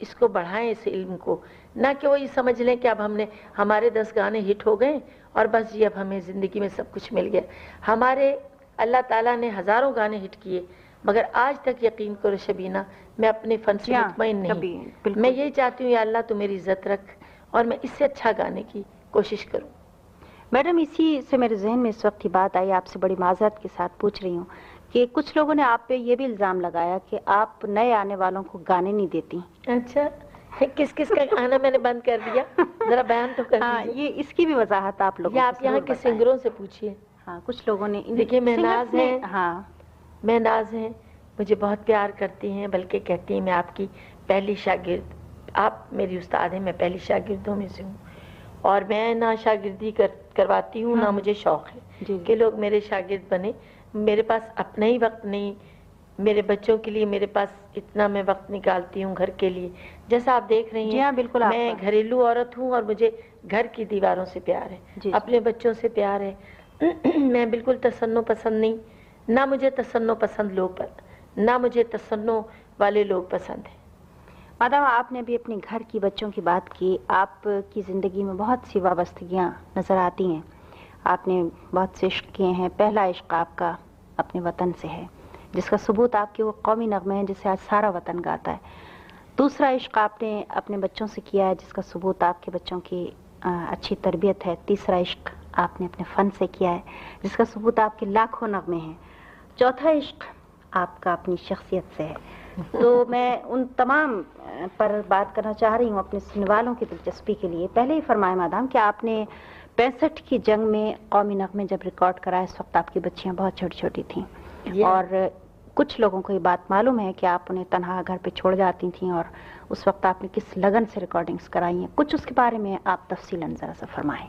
اس کو بڑھائیں اس علم کو۔ نہ کہ وہ یہ سمجھ لیں کہ اب ہم نے ہمارے دس گانے ہٹ ہو گئے اور بس جی اب ہمیں زندگی میں سب کچھ مل گیا۔ ہمارے اللہ تعالیٰ نے ہزاروں گانے ہٹ کیے مگر آج تک یقین کرو شبینہ میں اپنے فن سے مطمئن نہیں میں یہی چاہتی ہوں یا اللہ تو میری عزت رکھ۔ اور میں اس سے اچھا گانے کی کوشش کروں۔ میڈم اسی سے میرے ذہن میں اس وقت کی بات آئی آپ سے بڑی معذرت کے ساتھ پوچھ رہی ہوں کہ کچھ لوگوں نے آپ پہ یہ بھی الزام لگایا کہ آپ نئے آنے والوں کو گانے نہیں دیتی۔ اچھا کس کس کا آنا میں نے بند کر دیا؟ ذرا بیان تو کر ہاں یہ اس کی بھی وضاحت آپ لوگ آپ یہاں کے سنگروں سے پوچھیے۔ ہاں کچھ لوگوں نے دیکھیے میں ناز ہے ہاں۔ میں ناز ہے مجھے بہت پیار کرتی ہیں بلکہ کہتی ہیں میں آپ کی پہلی شاگرد۔ آپ میری استاد ہیں میں پہلی شاگردوں میں سے ہوں۔ اور میں نہ شاگردی کر کرواتی ہوں نہ ہاں۔ مجھے شوق ہے جی۔ کہ لوگ میرے شاگرد بنے میرے پاس اپنا ہی وقت نہیں میرے بچوں کے لیے میرے پاس اتنا میں وقت نکالتی ہوں گھر کے لیے۔ جیسا آپ دیکھ رہی جی ہیں بالکل میں گھریلو عورت ہوں اور مجھے گھر کی دیواروں سے پیار ہے۔ جی، اپنے بچوں سے پیار ہے۔ میں بالکل تسنو پسند نہیں نہ مجھے تصنو پسند لوگ نہ مجھے تصنو والے لوگ پسند ہیں۔ مادام آپ نے بھی اپنے گھر کی بچوں کی بات کی۔ آپ کی زندگی میں بہت سی وابستگیاں نظر آتی ہیں۔ آپ نے بہت سے عشق کیے ہیں۔ پہلا عشق آپ کا اپنے وطن سے ہے، جس کا ثبوت آپ کے وہ قومی نغمے ہیں جسے آج سارا وطن گاتا ہے۔ دوسرا عشق آپ نے اپنے بچوں سے کیا ہے، جس کا ثبوت آپ کے بچوں کی اچھی تربیت ہے۔ تیسرا عشق آپ نے اپنے فن سے کیا ہے، جس کا ثبوت آپ کے لاکھوں نغمے ہیں۔ چوتھا عشق آپ کا اپنی شخصیت سے ہے۔ تو میں ان تمام پر بات کرنا چاہ رہی ہوں اپنے سننے والوں کی دلچسپی کے لیے۔ پہلے ہی فرمائے مادام کہ آپ نے پینسٹھ کی جنگ میں قومی نغمے جب ریکارڈ کرا اس وقت آپ کی بچیاں بہت چھوٹی چھوٹی تھیں اور کچھ لوگوں کو یہ بات معلوم ہے کہ آپ انہیں تنہا گھر پہ چھوڑ جاتی تھیں اور اس وقت آپ نے کس لگن سے ریکارڈنگز کرائی ہیں۔ کچھ اس کے بارے میں آپ تفصیل ذرا سا فرمائیں۔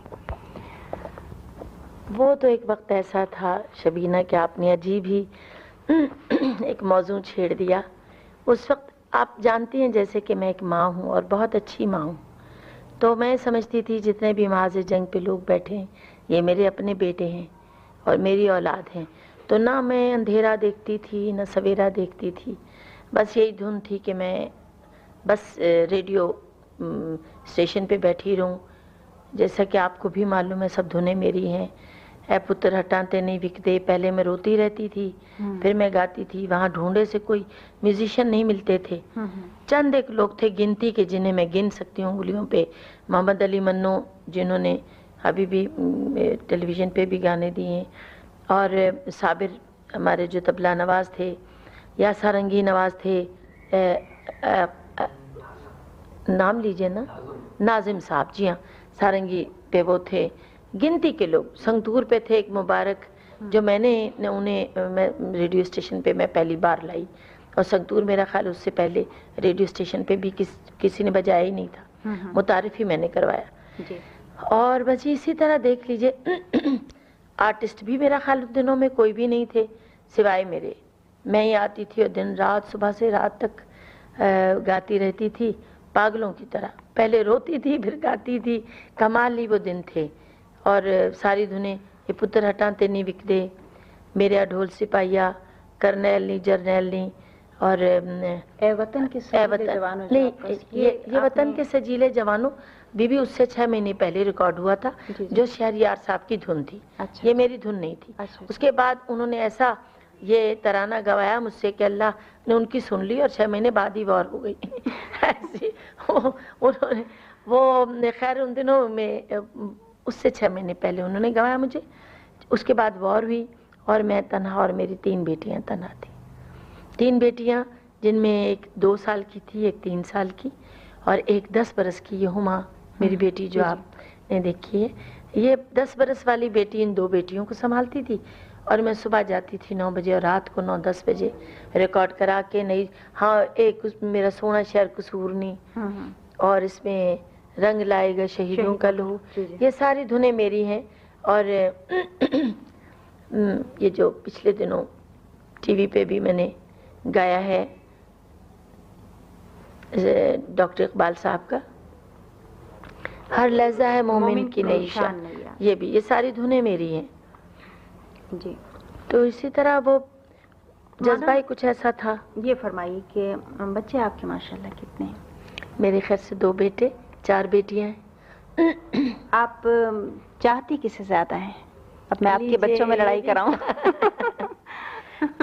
وہ تو ایک وقت ایسا تھا شبینہ کہ آپ نے عجیب ہی ایک موضوع چھیڑ دیا۔ اس وقت آپ جانتی ہیں جیسے کہ میں ایک ماں ہوں اور بہت اچھی ماں ہوں۔ تو میں سمجھتی تھی جتنے بھی معاذ جنگ پہ لوگ بیٹھے ہیں، یہ میرے اپنے بیٹے ہیں اور میری اولاد ہیں۔ تو نہ میں اندھیرا دیکھتی تھی، نہ سویرا دیکھتی تھی۔ بس یہی دھن تھی کہ میں بس ریڈیو اسٹیشن پہ بیٹھی رہوں۔ جیسا کہ آپ کو بھی معلوم ہے، سب دھنیں میری ہیں۔ اے پتر ہٹاتے نہیں وکتے پہلے میں روتی رہتی تھی پھر میں گاتی تھی وہاں ڈھونڈے سے کوئی میوزیشین نہیں ملتے تھے۔ چند ایک لوگ تھے گنتی کے جنہیں میں گن سکتی ہوں انگلیوں پہ۔ محمد علی منو جنہوں نے ابھی بھی ٹیلی ویژن پہ بھی گانے دیے۔ ہیں اور صابر ہمارے جو تبلا نواز تھے یا سارنگی نواز تھے نام لیجیے نا ناظم صاحب۔ جی ہاں سارنگی پہ وہ تھے۔ گنتی کے لوگ سنگتور پہ تھے ایک مبارک جو میں نے انہیں ریڈیو اسٹیشن پہ میں پہلی بار لائی۔ اور سنگتور میرا خیال اس سے پہلے ریڈیو اسٹیشن پہ بھی کس کسی نے بجایا ہی نہیں تھا۔ متعارف ہی میں نے کروایا۔ جی۔ اور بس اسی طرح دیکھ لیجیے آرٹسٹ بھی میرا خیال دنوں میں کوئی بھی نہیں تھے سوائے میرے۔ میں ہی آتی تھی اور دن رات صبح سے رات تک گاتی رہتی تھی پاگلوں کی طرح۔ پہلے روتی تھی پھر گاتی تھی۔ کمال ہی وہ دن تھے۔ اور ساری دھنیں یہ پتر ہٹاتے نہیں وک دے میرے ڈھول سپاہیا کرنیل نہیں جرنیل نہیں اور اے وطن کے اے وطن۔ یہ وطن کے سجیلے جوانوں بی بی اس سے چھ مہینے پہلے ریکارڈ ہوا تھا جی، جی۔ جو شہریار صاحب کی دھن تھی۔ اچھا۔ یہ میری دھن نہیں تھی۔ اچھا، اس کے بعد انہوں نے ایسا یہ ترانہ گوایا مجھ سے کہ اللہ نے ان کی سن لی اور چھ مہینے بعد ہی وار ہو گئی۔ ایسی انہوں نے وہ خیر ان دنوں میں اس سے چھ مہینے پہلے انہوں نے گوایا مجھے اس کے بعد وار ہوئی اور میں تنہا اور میری تین بیٹیاں تنہا تھی تین بیٹیاں جن میں ایک دو سال کی تھی ایک تین سال کی اور ایک دس برس کی یہ ہما میری بیٹی جو جی، جی۔ آپ نے دیکھی ہے۔ یہ دس برس والی بیٹی ان دو بیٹیوں کو سنبھالتی تھی اور میں صبح جاتی تھی نو بجے اور رات کو نو دس بجے ریکارڈ کرا کے نہیں ہاں ایک میرا سونا شہر قصور نہیں۔ اور اس میں رنگ لائے گا شہیدوں کا لہو۔ جی، یہ ساری دھنیں میری ہیں اور یہ جو پچھلے دنوں ٹی وی پہ بھی میں نے گایا ہے ڈاکٹر اقبال صاحب کا۔ ہر لہجہ ہے مومن کی نئی شان۔ یہ بھی یہ ساری دھنیں میری ہیں۔ جی۔ تو اسی طرح وہ جذبہ ہی کچھ ایسا تھا۔ یہ فرمائیے کہ بچے آپ کے ماشاءاللہ کتنے ہیں؟ میرے خیر سے دو بیٹے۔ چار بیٹیاں ہیں۔ آپ چاہتی کسے زیادہ ہیں اب میں آپ کے بچوں میں لڑائی کراؤں۔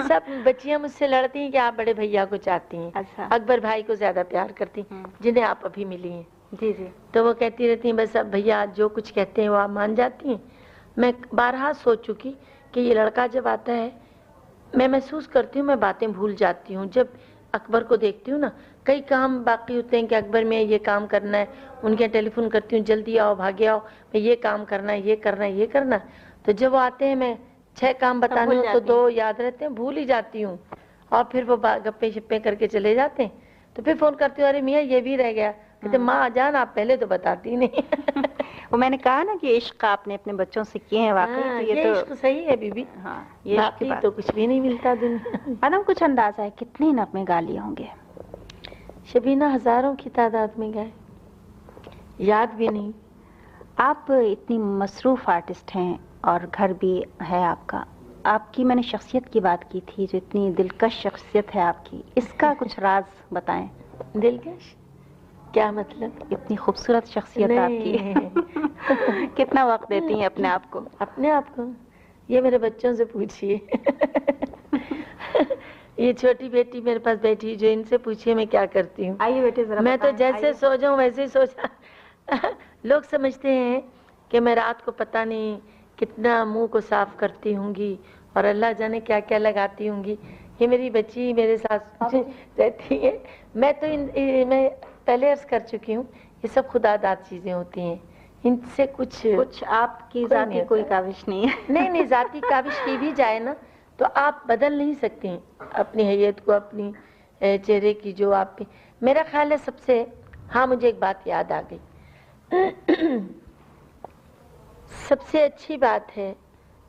سب بچیاں مجھ سے لڑتی ہیں کہ آپ بڑے بھیا کو چاہتی ہیں۔ اچھا۔ اکبر بھائی کو زیادہ پیار کرتی ہیں۔ جنہیں آپ ابھی ملی ہیں۔ جی جی۔ تو وہ کہتی رہتی ہیں بس اب بھیا جو کچھ کہتے ہیں وہ آپ مان جاتی ہیں۔ میں بارہا سوچ چکی کہ یہ لڑکا جب آتا ہے میں محسوس کرتی ہوں میں باتیں بھول جاتی ہوں۔ جب اکبر کو دیکھتی ہوں نا کئی کام باقی ہوتے ہیں کہ اکبر میں یہ کام کرنا ہے ان کے ٹیلی فون کرتی ہوں جلدی آؤ بھاگے آؤ میں یہ کام کرنا ہے یہ کرنا ہے یہ کرنا ہے۔ تو جب وہ آتے ہیں میں چھ کام بتانے ہوں تو دو یاد رہتے ہیں بھول ہی جاتی ہوں۔ اور پھر وہ گپے شپے کر کے چلے جاتے ہیں۔ تو پھر فون کرتی ہوں ارے میاں یہ بھی رہ گیا۔ کہتے ماں جان آپ پہلے تو بتاتی نہیں۔ وہ میں نے کہا نا کہ عشق آپ نے اپنے بچوں سے کیے ہیں واقعی ہاں، یہ تو عشق صحیح ہے بی بی۔ ہاں یہ تو کچھ بھی نہیں ملتا دنیا۔ مدم کچھ اندازہ ہے کتنے نغمے گا لیے ہوں گے۔ شبینہ ہزاروں کی تعداد میں گئے۔ یاد بھی نہیں آپ اتنی مصروف آرٹسٹ ہیں اور گھر بھی ہے آپ کا۔ آپ کی میں نے شخصیت کی بات کی تھی جو اتنی دلکش شخصیت ہے آپ کی۔ اس کا کچھ راز بتائیں۔ دلکش؟ کیا مطلب؟ اتنی خوبصورت شخصیت آپ کی۔ کتنا وقت دیتی ہیں اپنے آپ کو؟ اپنے آپ کو؟ یہ میرے بچوں سے پوچھیے۔ یہ چھوٹی بیٹی میرے پاس بیٹھی جو ان سے پوچھیے میں کیا کرتی ہوں۔ آئیے بیٹے ذرا میں تو جیسے۔ سو جاؤں ویسے ہی سو جا لوگ سمجھتے ہیں کہ میں رات کو پتہ نہیں کتنا منہ کو صاف کرتی ہوں گی اور اللہ جانے کیا کیا لگاتی ہوں گی۔ یہ میری بچی میرے ساتھ رہتی ہے۔ میں تو ان میں پہلے عرض کر چکی ہوں یہ سب خدا داد چیزیں ہوتی ہیں۔ ان سے کچھ کچھ آپ کی ذاتی کوئی۔ کاوش نہیں ہے۔ نہیں نہیں ذاتی کاوش کی بھی جائے نا۔ تو آپ بدل نہیں ہیں اپنی حیت کو اپنی چہرے کی جو آپ کی۔ میرا خیال ہے سب سے ہاں مجھے ایک بات یاد آ گئی۔ سب سے اچھی بات ہے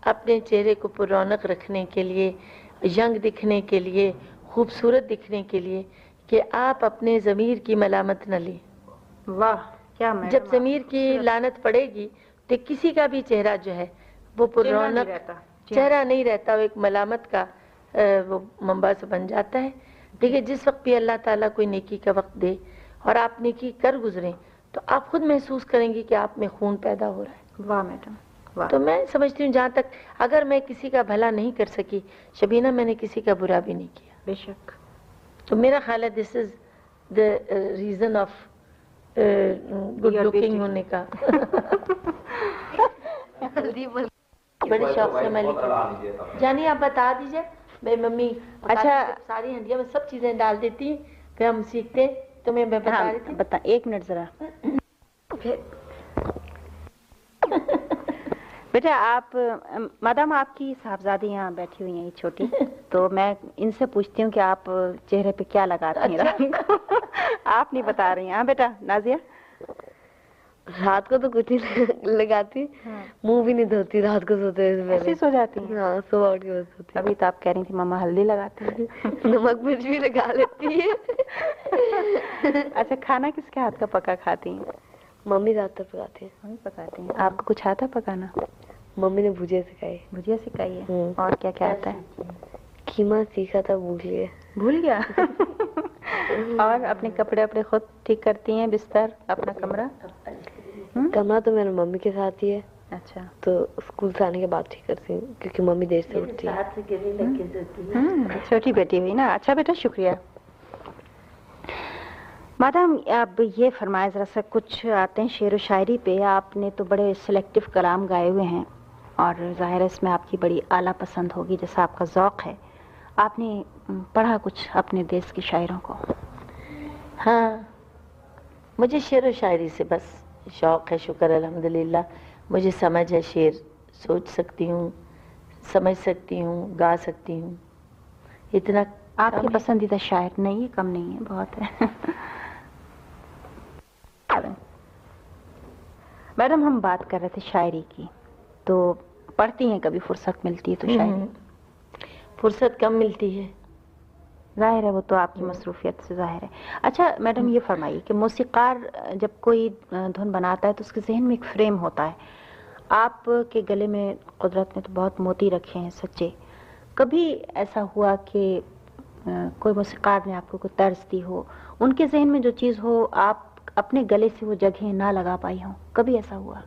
اپنے چہرے کو پر رونق رکھنے کے لیے ینگ دکھنے کے لیے خوبصورت دکھنے کے لیے کہ آپ اپنے ضمیر کی ملامت نہ لیں۔ واہ کیا جب ضمیر کی لانت پڑے گی تو کسی کا بھی چہرہ جو ہے وہ پر رونق۔ چہرہ نہیں رہتا وہ ایک ملامت کا وہ منبع سے بن جاتا ہے۔ دیکھیے جس وقت بھی اللہ تعالیٰ کوئی نیکی کا وقت دے اور آپ نیکی کر گزریں تو آپ خود محسوس کریں گی کہ آپ میں خون پیدا ہو رہا ہے۔ واہ میڈم واہ۔ تو میں سمجھتی ہوں جہاں تک اگر میں کسی کا بھلا نہیں کر سکی شبینہ میں نے کسی کا برا بھی نہیں کیا۔ بے شک۔ تو میرا خیال ہے this is the reason of good looking. ہونے کا۔ بڑے شوق سے میں لکھی جانی آپ بتا دیجیے میری ممی اچھا۔ اچھا ساری ہنڈیاں میں سب چیزیں ڈال دیتی ہیں پھر ہم سیکھتے ہیں تو میں بتا ہاں رہی تھی بتا ایک منٹ ذرا۔ بیٹا آپ مادام آپ کی صاحبزادی یہاں بیٹھی ہوئی ہیں چھوٹی۔ تو میں ان سے پوچھتی ہوں کہ آپ چہرے پہ کیا لگاتی ہیں؟ کو آپ نہیں بتا رہی ہیں۔ ہاں بیٹا نازیہ۔ رات کو تو کچھ نہیں لگاتی منہ بھی نہیں دھوتی رات کو سوتے ہی سو جاتی ہاں صبح اٹھ کے بس سوتی ابھی تو آپ کہہ رہی تھی ماما ہلدی لگاتی ہیں۔ نمک مرچ بھی لگا لیتی ہے اچھا کھانا کس کے ہاتھ کا پکا کھاتی ہیں؟ ممی زیادہ تر پکاتی ہیں۔ ممی پکاتی ہیں۔ آپ کو کچھ آتا ہے پکانا؟ ممی نے بھجے سکھائی۔ بھجیا سکھائی ہے۔ اور کیا کیا آتا ہے؟ قیمہ سیکھا تھا بھول لیے بھول گیا؟ اور اپنے کپڑے اپنے خود ٹھیک کرتی ہیں بستر اپنا کمرہ؟ کمرہ تو میرے ممی کے ساتھ ہی ہے۔ اچھا۔ تو اسکول سے آنے کے بعد ٹھیک کرتی ہوں کیونکہ ممی دیر سے اٹھتی ہے چھوٹی بیٹی ہوئی نا۔ اچھا بیٹا شکریہ۔ مادام اب یہ فرمائے ذرا سا کچھ آتے ہیں شعر و شاعری پہ۔ آپ نے تو بڑے سلیکٹو کلام گائے ہوئے ہیں اور ظاہر ہے اس میں آپ کی بڑی اعلیٰ پسند ہوگی جیسا آپ کا ذوق ہے۔ آپ نے پڑھا کچھ اپنے دیس کے شاعروں کو؟ ہاں مجھے شعر و شاعری سے بس۔ شوق ہے شکر الحمدللہ۔ مجھے سمجھ ہے شعر سوچ سکتی ہوں سمجھ سکتی ہوں گا سکتی ہوں۔ اتنا آپ کے۔ پسندیدہ شاعر نہیں ہے کم نہیں ہے بہت ہے۔ میڈم ہم بات کر رہے تھے شاعری کی۔ تو پڑھتی ہیں کبھی فرصت ملتی ہے تو شاعری۔ فرصت کم ملتی ہے۔ ظاہر ہے وہ تو آپ کی مصروفیت سے ظاہر ہے۔ اچھا میڈم یہ فرمائیے کہ موسیقار جب کوئی دھن بناتا ہے تو اس کے ذہن میں ایک فریم ہوتا ہے۔ آپ کے گلے میں قدرت نے تو بہت موتی رکھے ہیں سچے۔ کبھی ایسا ہوا کہ کوئی موسیقار نے آپ کو کوئی طرز دی ہو ان کے ذہن میں جو چیز ہو آپ اپنے گلے سے وہ جگہیں نہ لگا پائی ہوں۔ کبھی ایسا ہوا؟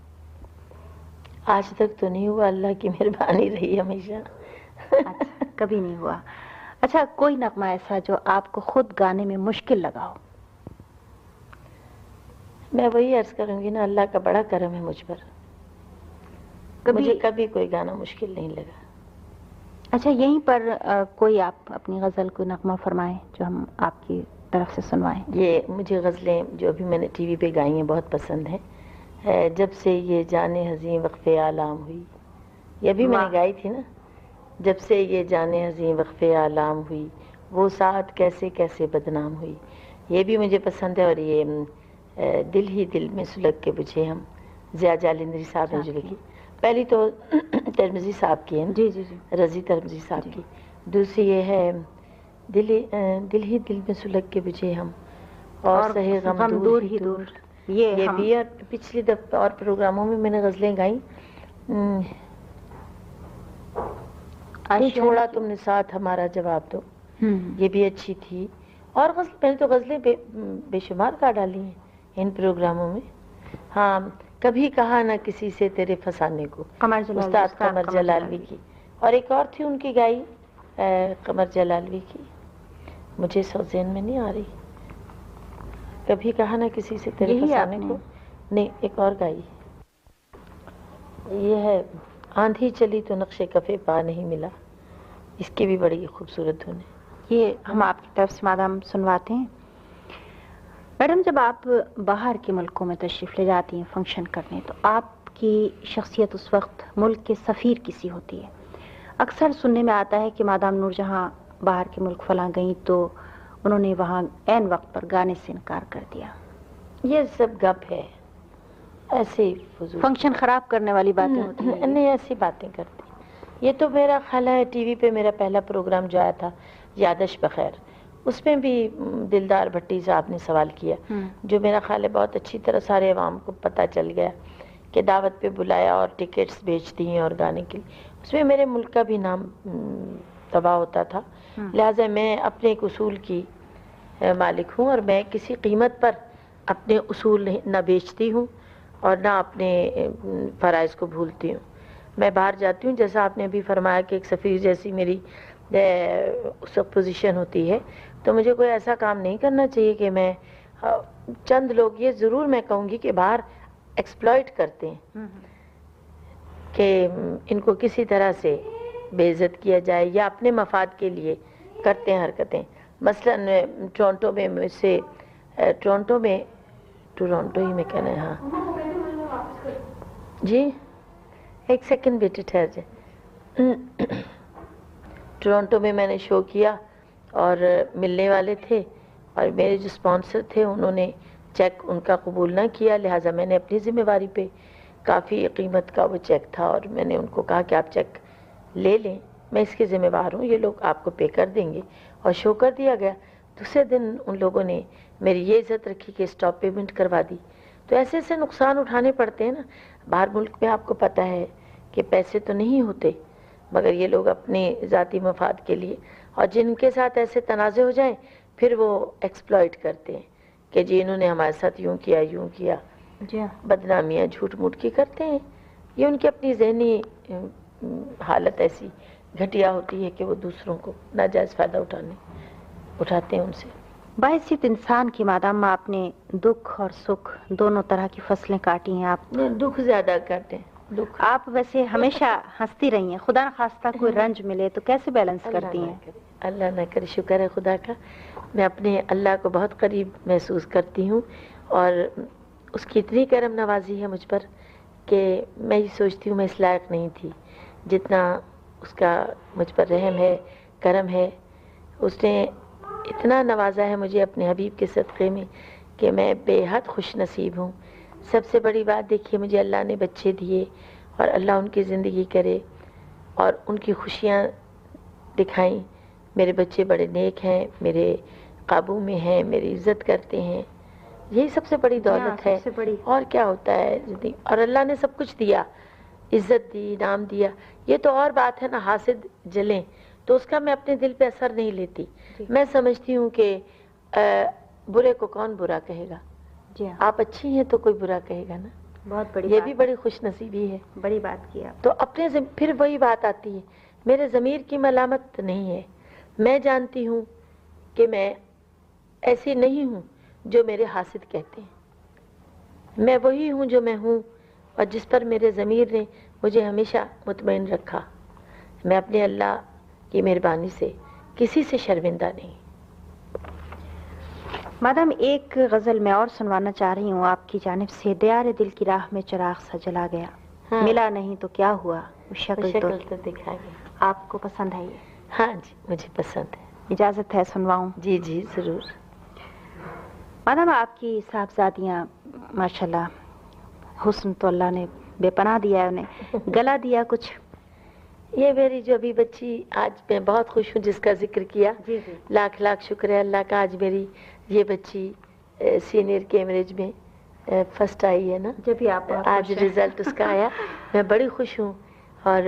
آج تک تو نہیں ہوا اللہ کی مہربانی رہی ہمیشہ۔ اچھا کبھی نہیں ہوا۔ اچھا کوئی نغمہ ایسا جو آپ کو خود گانے میں مشکل لگا ہو؟ میں وہی عرض کروں گی نا اللہ کا بڑا کرم ہے مجھ پر۔ کبھی- مجھے کبھی کوئی گانا مشکل نہیں لگا۔ اچھا یہیں پر کوئی آپ اپنی غزل کو نغمہ فرمائیں جو ہم آپ کی طرف سے سنوائیں؟ یہ مجھے غزلیں جو ابھی میں نے ٹی وی پہ گائی ہیں بہت پسند ہیں۔ جب سے یہ جانے حزین وقف عالام ہوئی یہ بھی میں۔ نے گائی تھی نا۔ جب سے یہ جانے حزین وقف عالام ہوئی وہ ساتھ کیسے کیسے بدنام ہوئی۔ یہ بھی مجھے پسند ہے اور یہ دل ہی دل میں سلگ کے بجھے ہم۔ ضیاء جالندری صاحب نے جو لکھی۔ پہلی تو ترمزی صاحب کی ہے جی جی جی۔ رضی ترمزی صاحب کی۔ دوسری یہ ہے دل ہی دل ہی دل میں سلگ کے بجھے ہم۔ اور سہے غم دور ہی دور۔ یہ بھی اور پچھلی دفعہ اور پروگراموں میں میں نے غزلیں گائیں۔ نہیں چھوڑا تم نے ساتھ ہمارا جواب دو۔ یہ بھی اچھی تھی۔ اور غزل میں نے تو غزلیں بے, بے شمار کا ڈالی ہیں ان پروگراموں میں۔ ہاں کبھی کہا نہ کسی سے تیرے فسانے کو۔ استاد قمر جلالوی کی۔ اور ایک اور تھی ان کی گائی قمر جلالوی کی۔ مجھے سو ذہن میں نہیں آ رہی۔ کبھی کہا نہ کسی سے تیرے فسانے کو۔ نہیں ایک اور گائی۔ یہ ہے آندھی چلی تو نقش کفے پا نہیں ملا۔ اس کی بھی بڑی خوبصورت دھن ہے۔ یہ ہم آپ کی طرف سے مادام سنواتے ہیں۔ میڈم جب آپ باہر کے ملکوں میں تشریف لے جاتی ہیں فنکشن کرنے تو آپ کی شخصیت اس وقت ملک کے سفیر کسی ہوتی ہے۔ اکثر سننے میں آتا ہے کہ مادام نور جہاں باہر کے ملک فلاں گئیں تو انہوں نے وہاں این وقت پر گانے سے انکار کر دیا۔ یہ سب گپ ہے۔ ایسے فنکشن خراب کرنے والی باتیں ہوتی ہیں۔ نہیں ایسی باتیں کرتی یہ تو میرا خیال ہے ٹی وی پہ میرا پہلا پروگرام جو آیا تھا یادش بخیر۔ اس میں بھی دلدار بھٹی صاحب نے سوال کیا جو میرا خیال ہے بہت اچھی طرح سارے عوام کو پتہ چل گیا کہ دعوت پہ بلایا اور ٹکٹس بیچ دی ہیں اور گانے کے لیے۔ اس میں میرے ملک کا بھی نام تباہ ہوتا تھا۔ لہٰذا میں اپنے ایک اصول کی مالک ہوں اور میں کسی قیمت پر اپنے اصول نہ بیچتی ہوں۔ اور نہ اپنے فرائض کو بھولتی ہوں۔ میں باہر جاتی ہوں جیسا آپ نے ابھی فرمایا کہ ایک سفیر جیسی میری اس وقت پوزیشن ہوتی ہے۔ تو مجھے کوئی ایسا کام نہیں کرنا چاہیے کہ میں چند لوگ یہ ضرور میں کہوں گی کہ باہر ایکسپلائٹ کرتے ہیں۔ کہ ان کو کسی طرح سے بے عزت کیا جائے یا اپنے مفاد کے لیے کرتے ہیں حرکتیں۔ مثلا ٹورنٹو میں مجھ سے ٹورنٹو میں ٹورانٹو ہی میں کہنا ہے ہاں۔ جی ایک سیکنڈ بیٹے ٹھہر جائے۔ ٹورانٹو میں میں نے شو کیا اور ملنے والے تھے اور میرے جو اسپانسر تھے، انہوں نے چیک ان کا قبول نہ کیا۔ لہٰذا میں نے اپنی ذمہ داری پہ کافی قیمت کا وہ چیک تھا اور میں نے ان کو کہا کہ آپ چیک لے لیں۔ میں اس کے ذمہ دار ہوں، یہ لوگ آپ کو پے کر دیں گے۔ اور شو کر دیا گیا۔ دوسرے دن ان لوگوں نے میری یہ عزت رکھی کہ اسٹاپ پیمنٹ کروا دی۔ تو ایسے ایسے نقصان اٹھانے پڑتے ہیں نا۔ باہر ملک میں آپ کو پتہ ہے کہ پیسے تو نہیں ہوتے مگر یہ لوگ اپنے ذاتی مفاد کے لیے اور جن کے ساتھ ایسے تنازع ہو جائیں پھر وہ ایکسپلائٹ کرتے ہیں کہ جی انہوں نے ہمارے ساتھ یوں کیا یوں کیا۔ جی ہاں۔ بدنامیاں جھوٹ موٹ کی کرتے ہیں۔ یہ ان کی اپنی ذہنی حالت ایسی گھٹیا ہوتی ہے کہ وہ دوسروں کو ناجائز فائدہ اٹھانے اٹھاتے ہیں ان سے۔ باعثیت انسان کی مادام آپ نے دکھ اور سکھ دونوں طرح کی فصلیں کاٹی ہیں آپ۔ دکھ زیادہ کرتے ہیں آپ ویسے ہمیشہ ہنستی رہی ہیں خدا نخواستہ کوئی رنج ملے تو کیسے بیلنس کرتی ہیں؟ اللہ نہ کرے شکر ہے خدا کا۔ میں اپنے اللہ کو بہت قریب محسوس کرتی ہوں اور اس کی اتنی کرم نوازی ہے مجھ پر کہ میں ہی سوچتی ہوں میں اس لائق نہیں تھی۔ جتنا اس کا مجھ پر رحم ہے کرم ہے اس نے اتنا نوازا ہے مجھے اپنے حبیب کے صدقے میں کہ میں بے حد خوش نصیب ہوں۔ سب سے بڑی بات دیکھیے مجھے اللہ نے بچے دیے اور اللہ ان کی زندگی کرے اور ان کی خوشیاں دکھائیں۔ میرے بچے بڑے نیک ہیں میرے قابو میں ہیں میری عزت کرتے ہیں۔ یہی سب سے بڑی دولت ہے۔ اور کیا ہوتا ہے؟ اور اللہ نے سب کچھ دیا عزت دی نام دیا۔ یہ تو اور بات ہے نا حاسد جلیں۔ تو اس کا میں اپنے دل پہ اثر نہیں لیتی۔ جی۔ میں سمجھتی ہوں کہ برے کو کون برا کہے گا؟ جی ہاں۔ آپ اچھی ہیں تو کوئی برا کہے گا نا؟ بہت بڑی یہ بھی بڑی خوش نصیبی ہے۔ بڑی بات کیا تو اپنے پھر وہی بات آتی ہے۔ میرے ضمیر کی ملامت نہیں ہے۔ میں جانتی ہوں کہ میں ایسی نہیں ہوں جو میرے حاسد کہتے ہیں۔ میں وہی ہوں جو میں ہوں اور جس پر میرے ضمیر نے مجھے ہمیشہ مطمئن رکھا۔ میں اپنے اللہ کی مہربانی سے کسی سے شرمندہ نہیں۔ مادم ایک غزل میں اور سنوانا چاہ رہی ہوں۔ آپ کی جانب سے دیار دل کی راہ میں چراغ سا جلا گیا۔ ہاں۔ ملا نہیں تو کیا ہوا؟ شکل تو دکھا گیا۔ آپ کو پسند ہے ہاں جی مجھے پسند ہے۔ اجازت ہے سنواؤں؟ جی جی ضرور۔ مادم آپ کی صاحبزادیاں ماشاءاللہ حسن تو اللہ نے بے پناہ دیا ہے انہیں گلا دیا کچھ یہ میری جو ابھی بچی آج میں بہت خوش ہوں جس کا ذکر کیا۔ جی جی۔ لاکھ لاکھ شکر ہے اللہ کا آج میری یہ بچی سینئر کیمریج میں فرسٹ آئی ہے نا۔ جب آپ آج ریزلٹ اس کا آیا۔ میں بڑی خوش ہوں اور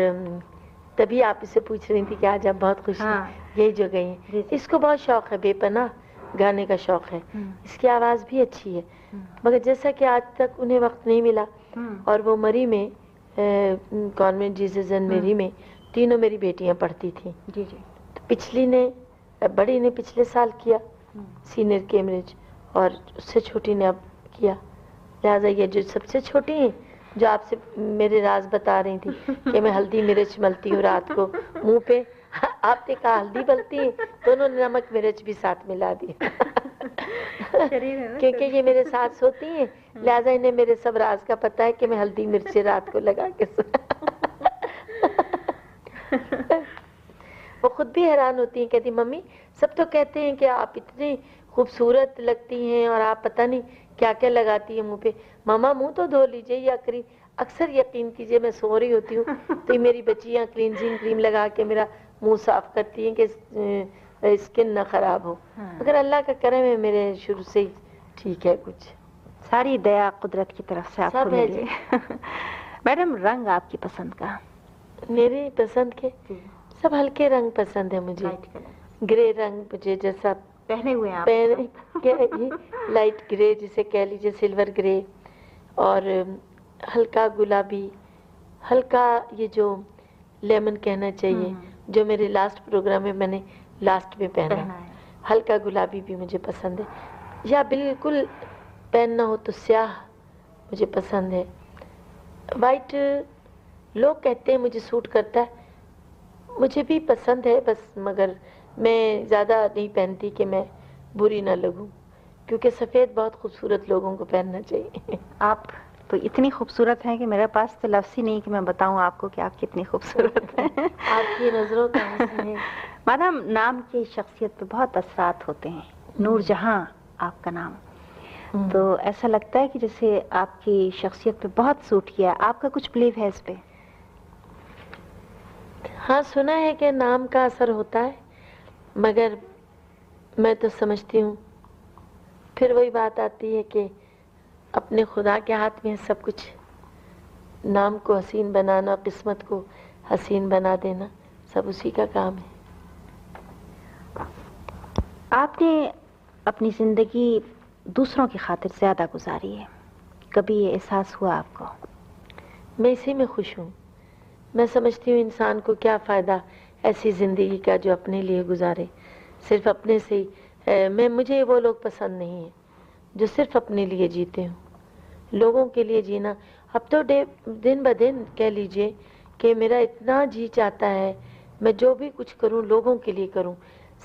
تبھی آپ اسے پوچھ رہی تھی کہ آج آپ بہت خوش ہاں۔ ہیں یہی جو گئی ہیں۔ جی۔ اس کو بہت شوق ہے بے پناہ گانے کا شوق ہے۔ اس کی آواز بھی اچھی ہے۔ مگر جیسا کہ آج تک انہیں وقت نہیں ملا اور وہ مری میں کانوینٹ جیزز اینڈ میری میں تینوں میری بیٹیاں پڑھتی تھیں۔ جی جی۔ پچھلی نے بڑی نے پچھلے سال کیا سینئر کیمبرج اور اس سے چھوٹی نے اب کیا۔ لہٰذا یہ جو سب سے چھوٹی ہیں جو آپ سے میرے راز بتا رہی تھی کہ میں ہلدی مرچ ملتی ہوں رات کو منہ پہ آپ نے کہا ہلدی ملتی ہیں تو انہوں نے نمک مرچ بھی ساتھ ملا دی۔ ہے کیونکہ یہ میرے ساتھ سوتی ہیں۔ لہٰذا انہیں میرے سب راز کا پتہ ہے کہ میں ہلدی مرچ رات کو لگا کے سو وہ خود بھی حیران ہوتی ہیں کہتی ممی سب تو کہتے ہیں کہ آپ اتنی خوبصورت لگتی ہیں اور آپ پتہ نہیں کیا کیا لگاتی ہیں منہ پہ۔ ماما منہ تو دھو لیجیے یا کریم اکثر یقین کیجیے میں سو رہی ہوتی ہوں۔ تو میری بچیاں کلینزنگ کریم لگا کے میرا منہ صاف کرتی ہیں کہ اسکن نہ خراب ہو۔ ہاں۔ مگر اللہ کا کرم ہے میرے شروع سے ہی ٹھیک ہے کچھ۔ ساری دیا قدرت کی طرف سے آپ کو ملی میڈم رنگ آپ کی پسند کا۔ میرے پسند کے سب ہلکے رنگ پسند ہے مجھے۔ گرے رنگ مجھے جیسا پہنے ہوئے ہیں پہنے لائٹ گرے جسے کہہ لیجیے سلور گرے اور ہلکا گلابی ہلکا یہ جو لیمن کہنا چاہیے۔ جو میرے لاسٹ پروگرام میں میں نے لاسٹ میں پہنا۔ ہلکا گلابی بھی مجھے پسند ہے۔ یا بالکل پہننا ہو تو سیاہ مجھے پسند ہے۔ وائٹ لوگ کہتے ہیں مجھے سوٹ کرتا ہے۔ مجھے بھی پسند ہے بس مگر میں زیادہ نہیں پہنتی کہ میں بری نہ لگوں۔ کیونکہ سفید بہت خوبصورت لوگوں کو پہننا چاہیے۔ آپ تو اتنی خوبصورت ہیں کہ میرے پاس تو لفظ ہی نہیں کہ میں بتاؤں آپ کو کہ آپ کتنی خوبصورت ہیں۔ آپ کی نظروں کا مادام نام کی شخصیت پہ بہت اثرات ہوتے ہیں۔ نور جہاں آپ کا نام۔ تو ایسا لگتا ہے کہ جیسے آپ کی شخصیت پہ بہت سوٹ کیا ہے۔ آپ کا کچھ بلیو ہے اس پہ؟ ہاں سنا ہے کہ نام کا اثر ہوتا ہے مگر میں تو سمجھتی ہوں۔ پھر وہی بات آتی ہے کہ اپنے خدا کے ہاتھ میں سب کچھ نام کو حسین بنانا قسمت کو حسین بنا دینا سب اسی کا کام ہے۔ آپ نے اپنی زندگی دوسروں کی خاطر زیادہ گزاری ہے کبھی یہ احساس ہوا آپ کو؟ میں اسی میں خوش ہوں۔ میں سمجھتی ہوں انسان کو کیا فائدہ ایسی زندگی کا جو اپنے لیے گزارے۔ صرف اپنے سے ہی میں، مجھے وہ لوگ پسند نہیں ہیں جو صرف اپنے لیے جیتے ہوں۔ لوگوں کے لیے جینا، اب تو ڈے، دن بہ دن کہہ لیجیے کہ میرا اتنا جی چاہتا ہے، میں جو بھی کچھ کروں، لوگوں کے لیے کروں۔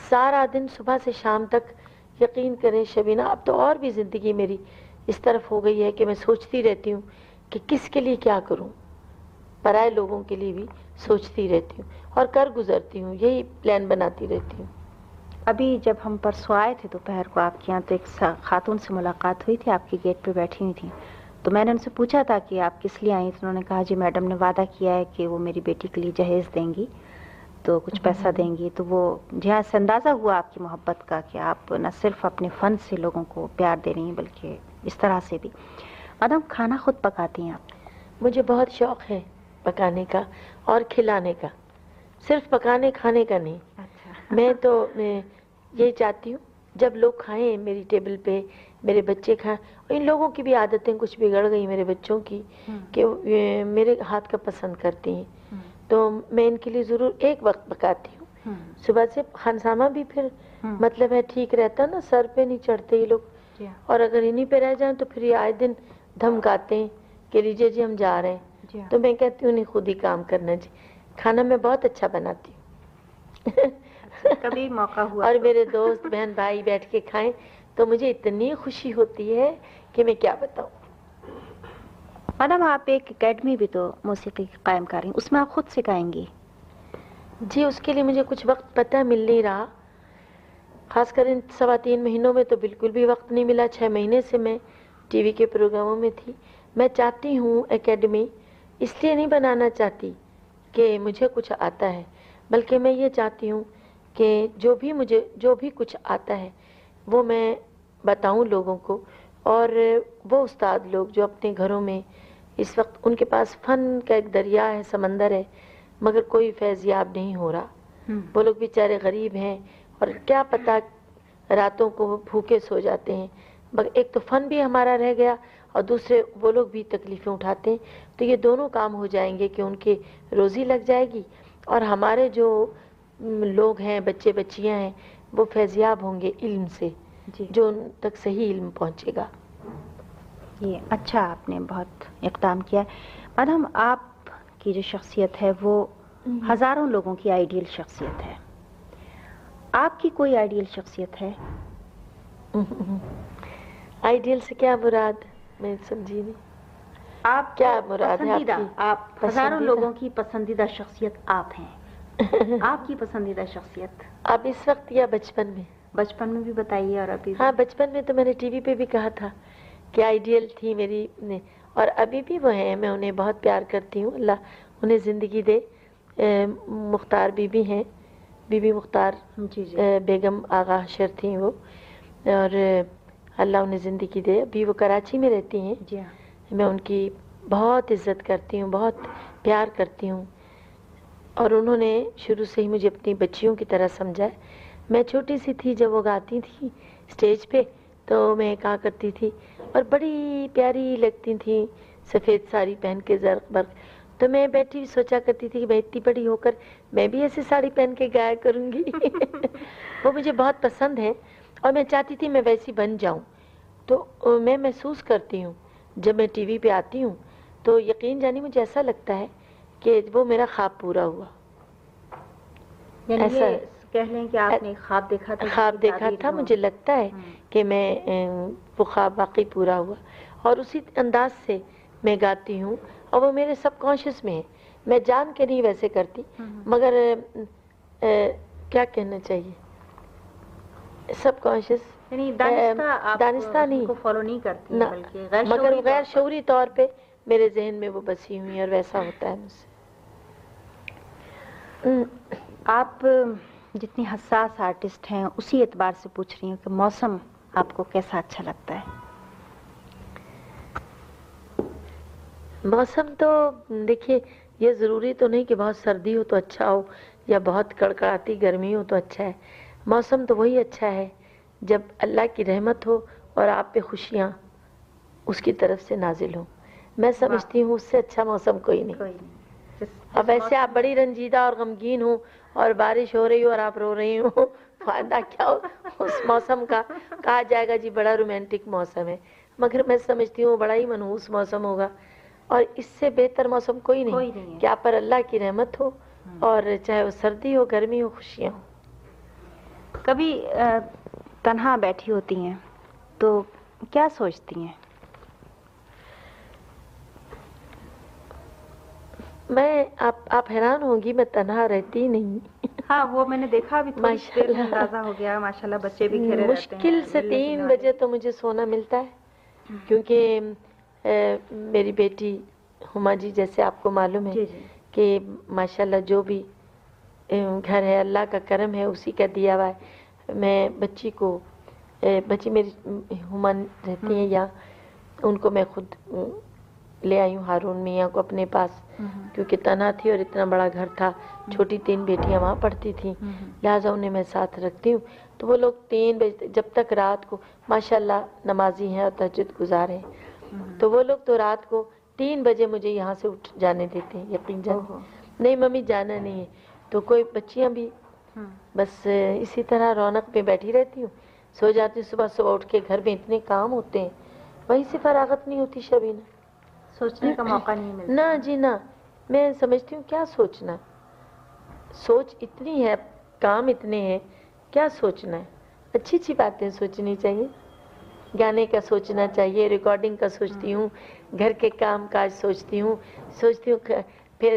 سارا دن صبح سے شام تک یقین کریں شبینہ، اب تو اور بھی زندگی میری اس طرف ہو گئی ہے کہ میں سوچتی رہتی ہوں کہ کس کے لیے کیا کروں۔ پرائے لوگوں کے لیے بھی سوچتی رہتی ہوں اور کر گزرتی ہوں یہی پلان بناتی رہتی ہوں۔ ابھی جب ہم پرسوں آئے تھے دوپہر کو آپ کے یہاں تو ایک خاتون سے ملاقات ہوئی تھی آپ کی گیٹ پہ بیٹھی ہوئی تھیں۔ تو میں نے ان سے پوچھا تھا کہ آپ کس لیے آئی تو انہوں نے کہا جی میڈم نے وعدہ کیا ہے کہ وہ میری بیٹی کے لیے جہیز دیں گی تو کچھ پیسہ دیں گی۔ تو وہ جہاں سے اندازہ ہوا آپ کی محبت کا کہ آپ نہ صرف اپنے فن سے لوگوں کو پیار دے رہی ہیں بلکہ اس طرح سے بھی۔ میڈم کھانا خود پکاتی ہیں آپ۔ مجھے بہت شوق ہے۔ پکانے کا اور کھلانے کا۔ صرف پکانے کھانے کا نہیں۔ اچھا۔ میں تو یہی چاہتی ہوں جب لوگ کھائیں میری ٹیبل پہ میرے بچے کھائیں ان لوگوں کی بھی عادتیں کچھ بگڑ گئی میرے بچوں کی کہ میرے ہاتھ کا پسند کرتی ہیں۔ تو میں ان کے لیے ضرور ایک وقت پکاتی ہوں۔ صبح سے خانسامہ بھی پھر مطلب ہے ٹھیک رہتا نا سر پہ نہیں چڑھتے یہ لوگ۔ اور اگر انہیں پہ رہ جائیں تو پھر یہ آئے دن دھمکاتے ہیں کہ لیجیے جی ہم جا رہے ہیں۔ تو میں کہتی ہوں نہیں خود ہی کام کرنا جی۔ کھانا میں بہت اچھا بناتی ہوں۔ کبھی موقع ہوا اور میرے دوست بہن بھائی بیٹھ کے کھائیں تو مجھے اتنی خوشی ہوتی ہے کہ میں کیا بتاؤں۔ میڈم آپ ایک اکیڈمی بھی تو موسیقی قائم کر رہی ہیں۔ اس میں آپ خود سکھائیں گی؟ جی اس کے لیے مجھے کچھ وقت پتہ مل نہیں رہا۔ خاص کر ان سوا تین مہینوں میں تو بالکل بھی وقت نہیں ملا۔ چھ مہینے سے میں ٹی وی کے پروگراموں میں تھی۔ میں چاہتی ہوں اکیڈمی اس لیے نہیں بنانا چاہتی کہ مجھے کچھ آتا ہے بلکہ میں یہ چاہتی ہوں کہ جو بھی مجھے جو بھی کچھ آتا ہے وہ میں بتاؤں لوگوں کو اور وہ استاد لوگ جو اپنے گھروں میں اس وقت ان کے پاس فن کا ایک دریا ہے سمندر ہے مگر کوئی فیضیاب نہیں ہو رہا۔ وہ لوگ بیچارے غریب ہیں اور کیا پتا راتوں کو بھوکے سو جاتے ہیں۔ مگر ایک تو فن بھی ہمارا رہ گیا اور دوسرے وہ لوگ بھی تکلیفیں اٹھاتے ہیں۔ تو یہ دونوں کام ہو جائیں گے کہ ان کے روزی لگ جائے گی اور ہمارے جو لوگ ہیں بچے بچیاں ہیں وہ فیضیاب ہوں گے علم سے جی۔ جو ان تک صحیح علم پہنچے گا۔ یہ اچھا آپ نے بہت اقدام کیا۔ میڈم آپ کی جو شخصیت ہے وہ ہزاروں لوگوں کی آئیڈیل شخصیت ہے۔ آپ کی کوئی آئیڈیل شخصیت ہے؟ آئیڈیل سے کیا مراد؟ میں سمجھی نہیں۔ آپ کیا مراد ہے آپ پسندیدہ؟ آپ ہزاروں؟ لوگوں کی پسندیدہ شخصیت آپ ہیں۔ آپ کی پسندیدہ شخصیت؟ اب اس وقت یا بچپن میں؟ بچپن میں بھی بتائیے اور ابھی بھی؟ ہاں بچپن میں تو میں نے ٹی وی پہ بھی کہا تھا کہ آئیڈیل تھی میری نے۔ اور ابھی بھی وہ ہیں میں انہیں بہت پیار کرتی ہوں۔ اللہ انہیں زندگی دے۔ مختار بی بی ہیں۔ بی بی مختار جی جی۔ بیگم آغا حشر تھیں وہ۔ اور اللہ انہیں زندگی دے۔ ابھی وہ کراچی میں رہتی ہیں۔ جی ہاں۔ میں ان کی بہت عزت کرتی ہوں بہت پیار کرتی ہوں۔ اور انہوں نے شروع سے ہی مجھے اپنی بچیوں کی طرح سمجھا ہے۔ میں چھوٹی سی تھی جب وہ گاتی تھی اسٹیج پہ تو میں کہا کرتی تھی اور بڑی پیاری لگتی تھیں سفید ساڑی پہن کے زرق برق۔ تو میں بیٹھی سوچا کرتی تھی کہ میں اتنی بڑی ہو کر میں بھی ایسی ساڑی پہن کے گایا کروں گی۔ وہ مجھے بہت پسند ہے۔ اور میں چاہتی تھی میں ویسی بن جاؤں تو میں محسوس کرتی ہوں جب میں ٹی وی پہ آتی ہوں تو یقین جانی مجھے ایسا لگتا ہے کہ وہ میرا خواب پورا ہوا یعنی ایسا یہ کہہ لیں کہ آپ نے خواب دیکھا تھا خواب دیکھا تھا۔ مجھے لگتا ہے ہم۔ کہ میں وہ خواب واقعی پورا ہوا اور اسی انداز سے میں گاتی ہوں اور وہ میرے سب کانشیس میں ہے میں جان کے نہیں ویسے کرتی ہم۔ مگر کیا کہنا چاہیے سب کانشیس یعنی دانستہ نہیں کو فالو نہیں کرتی بلکہ غیر مگر شعوری غیر۔ شعوری طور پہ میرے ذہن میں وہ بسی ہوئی اور ویسا ہوتا ہے مجھ سے۔ آپ جتنی حساس آرٹسٹ ہیں اسی اعتبار سے پوچھ رہی ہوں کہ موسم آپ کو کیسا اچھا لگتا ہے۔ موسم تو دیکھیے یہ ضروری تو نہیں کہ بہت سردی ہو تو اچھا ہو یا بہت کڑکڑاتی گرمی ہو تو اچھا ہے۔ موسم تو وہی اچھا ہے جب اللہ کی رحمت ہو اور آپ پہ خوشیاں اس کی طرف سے نازل ہوں۔ میں سمجھتی ہوں اس سے اچھا موسم کوئی نہیں۔ اب جس ویسے آپ بڑی رنجیدہ اور غمگین ہوں اور بارش ہو رہی ہو اور آپ رو رہی ہوں۔ فائدہ کیا ہو؟ اس موسم کا۔ کہا جائے گا جی بڑا رومانٹک موسم ہے۔ مگر میں سمجھتی ہوں بڑا ہی منحوس موسم ہوگا۔ اور اس سے بہتر موسم کوئی نہیں۔ کہ آپ پر اللہ کی رحمت ہو اور چاہے وہ سردی ہو گرمی ہو خوشیاں ہوں۔ کبھی تنہا بیٹھی ہوتی ہیں تو کیا سوچتی ہیں؟ میں آپ آپ حیران ہوں گی میں تنہا رہتی ہی نہیں۔ ہاں وہ میں نے دیکھا بھی تھوڑی ماشاء اللہ۔ ہو گیا ماشاءاللہ بچے بھی رہتے ہیں مشکل سے تین بجے تو مجھے سونا ملتا ہے کیونکہ میری بیٹی ہما جی جیسے آپ کو معلوم ہے جی جی۔ کہ ماشاءاللہ جو بھی گھر ہے اللہ کا کرم ہے اسی کا دیا ہوا ہے۔ میں بچی کو بچی میری ہما رہتی ہیں یہاں ان کو میں خود لے آئی ہوں ہارون میاں کو اپنے پاس۔ کیونکہ تنہا تھی اور اتنا بڑا گھر تھا۔ چھوٹی تین بیٹیاں وہاں پڑھتی تھیں۔ لہٰذا انہیں میں ساتھ رکھتی ہوں۔ تو وہ لوگ تین بجے جب تک رات کو ماشاءاللہ نمازی ہیں اور تہجد گزار ہیں۔ تو وہ لوگ تو رات کو تین بجے مجھے یہاں سے اٹھ جانے دیتے ہیں یقین جان اوہو، نہیں ممی جانا نہیں ہے۔ تو کوئی بچیاں بھی بس اسی طرح رونق پہ بیٹھی رہتی ہوں۔ سو جاتی ہوں صبح صبح اٹھ کے گھر میں اتنے کام ہوتے ہیں۔ وہیں سے فراغت نہیں ہوتی شبینہ۔ سوچنے کا موقع نہیں ملتا۔ نہ جی نہ میں سمجھتی ہوں کیا سوچنا سوچ اتنی ہے کام اتنے ہیں کیا سوچنا ہے؟ اچھی اچھی باتیں سوچنی چاہیے۔ گانے کا سوچنا چاہیے ریکارڈنگ کا سوچتی ہوں گھر کے کام کاج سوچتی ہوں۔ سوچتی ہوں پھر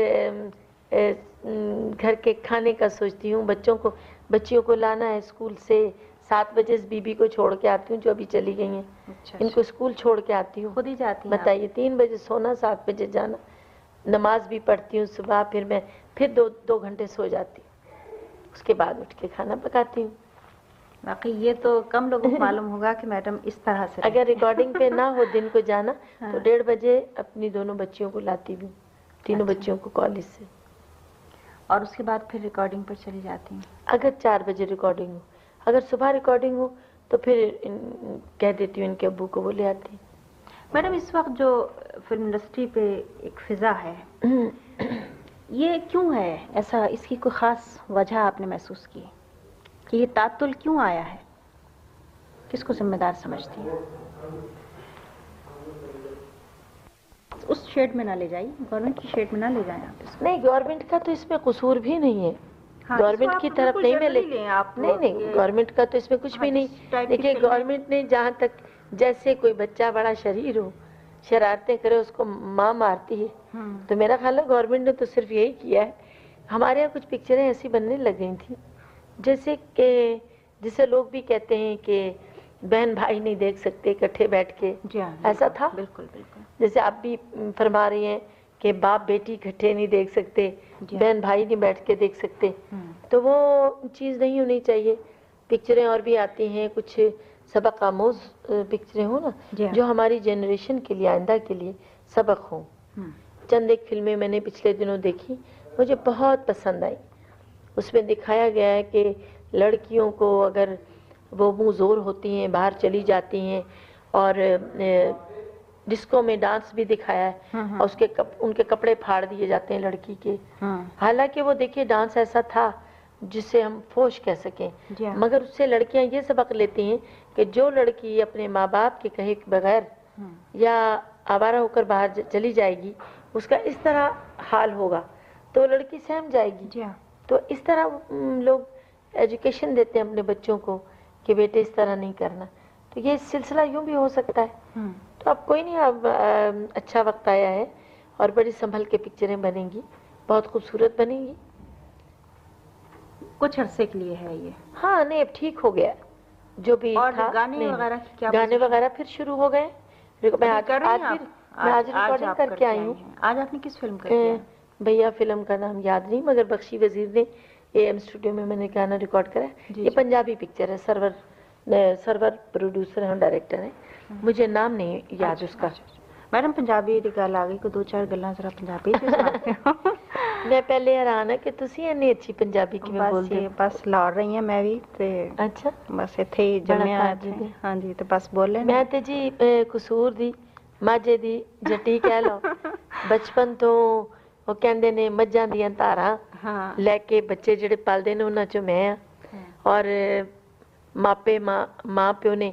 گھر کے کھانے کا سوچتی ہوں بچوں کو بچیوں کو لانا ہے اسکول سے سات بجے اس بی بی کو چھوڑ کے آتی ہوں جو ابھی چلی گئی ہیں اچھا ان کو اسکول چھوڑ کے آتی ہوں خود ہی جاتی ہیں؟ بتائیے تین بجے سونا سات بجے جانا نماز بھی پڑھتی ہوں صبح پھر میں پھر دو دو گھنٹے سو جاتی ہوں اس کے بعد اٹھ کے کھانا پکاتی ہوں باقی یہ تو کم لوگوں کو معلوم ہوگا کہ میڈم اس طرح سے اگر۔ ریکارڈنگ پہ نہ ہو دن کو جانا تو ہاں۔ ڈیڑھ بجے اپنی دونوں بچیوں کو لاتی بھی تینوں اچھا۔ بچیوں کو کالج سے اور اس کے بعد پھر ریکارڈنگ پر چلی جاتی ہیں۔ اگر چار بجے ریکارڈنگ ہو۔ اگر صبح ریکارڈنگ ہو تو پھر کہہ دیتی ہوں ان کے ابو کو وہ لے آتی۔ میڈم اس وقت جو فلم انڈسٹری پہ ایک فضا ہے ہیں یہ کیوں ہے؟ ایسا اس کی کوئی خاص وجہ آپ نے محسوس کی؟ کہ یہ تعطل کیوں آیا ہے؟ کس کو ذمہ دار سمجھتی ہیں؟ اس شیڈ میں نہ لے جائیے گورنمنٹ کی شیڈ میں نہ لے جائیں آپ اس کو نہیں گورنمنٹ کا تو اس میں قصور بھی نہیں ہے۔ ہاں، گورنمنٹ آپ کی طرف نہیں میں generally لیں آپ۔ نہیں نہیں گورنمنٹ کا تو اس میں کچھ بھی ہاں، نہیں۔ دیکھیے گورنمنٹ نے جہاں تک جیسے کوئی بچہ بڑا شریر ہو شرارتیں کرے اس کو ماں مارتی ہے۔ ہوں، تو میرا خیال ہے گورنمنٹ نے تو صرف یہی کیا ہے۔ ہمارے یہاں کچھ پکچریں ایسی بننے لگ گئی تھیں۔ جیسے کہ جسے لوگ بھی کہتے ہیں کہ بہن بھائی نہیں دیکھ سکتے اکٹھے بیٹھ کے۔ جی ہاں ایسا تھا؟ بالکل بالکل۔ جیسے آپ بھی فرما رہی ہیں کہ باپ بیٹی اکٹھے نہیں دیکھ سکتے جی۔ بہن بھائی نہیں بیٹھ کے دیکھ سکتے۔ تو وہ چیز نہیں ہونی چاہیے۔ پکچریں اور بھی آتی ہیں کچھ سبق آموز پکچریں ہوں نا جی۔ جو ہماری جنریشن کے لیے آئندہ کے لیے سبق ہوں۔ چند ایک فلمیں میں نے پچھلے دنوں دیکھی مجھے بہت پسند آئی اس میں دکھایا گیا ہے کہ لڑکیوں کو اگر وہ منہ زور ہوتی ہیں باہر چلی جاتی ہیں اور ڈسکو میں ڈانس بھی دکھایا ہے ہاں، ہاں۔ اور اس کے ان کے کپڑے پھاڑ دیے جاتے ہیں لڑکی کے۔ ہاں، حالانکہ وہ دیکھیے ڈانس ایسا تھا جسے ہم فوش کہہ سکیں۔ جی۔ مگر اس سے لڑکیاں یہ سبق لیتی ہیں کہ جو لڑکی اپنے ماں باپ کے کہے بغیر یا آوارہ ہو کر باہر چلی جائے گی اس کا اس طرح حال ہوگا۔ تو لڑکی سہم جائے گی۔ جی تو اس طرح لوگ ایجوکیشن دیتے ہیں اپنے بچوں کو کہ بیٹے اس طرح نہیں کرنا۔ تو یہ سلسلہ یوں بھی ہو سکتا ہے۔ تو اب کوئی نہیں اب اچھا وقت آیا ہے اور بڑی سنبھل کے پکچریں بنیں گی بہت خوبصورت بنیں گی۔ کچھ عرصے کے لیے ہے یہ۔ ہاں نہیں اب ٹھیک ہو گیا۔ جو بھی اور گانے وغیرہ کی کیا گانے؟ وغیرہ پھر شروع ہو گئے۔ میں آج ریکارڈنگ کر کے آئی ہوں۔ آج آپ نے کس فلم کا بھیا فلم کا نام یاد نہیں مگر بخشی وزیر نے اے ایم اسٹوڈیو میں میں نے گانا ریکارڈ کرا جی، یہ جی۔ پنجابی پکچر ہے سرور سرور پروڈیوسر ہیں ڈائریکٹر ہیں۔ مجھے نام نہیں یاد اس کا۔ میڈم پنجابی دی گل آ گئی کو دو چار گلاں ذرا پنجابی میں پہلے حیران ہاں کہ تسی اتنی اچھی پنجابی کیویں بول دے بس لاہور رہی ہاں میں بھی تے اچھا۔ بس ایتھے ہی جمیا جی۔ ہاں جی تے بس بولے میں تے جی قصور دی ماجے دی جٹی کہہ لو۔ بچپن تو ਉਹ ਕਹਿੰਦੇ ਨੇ ਮੱਝਾਂ ਦੀਆਂ ਧਾਰਾਂ ਹਾਂ ਲੈ ਕੇ ਬੱਚੇ ਜਿਹੜੇ ਪਲਦੇ ਨੇ ਉਹਨਾਂ ਚੋਂ ਮੈਂ ਆ ਔਰ ਮਾਪੇ ਮਾਂ ਪਿਓ ਨੇ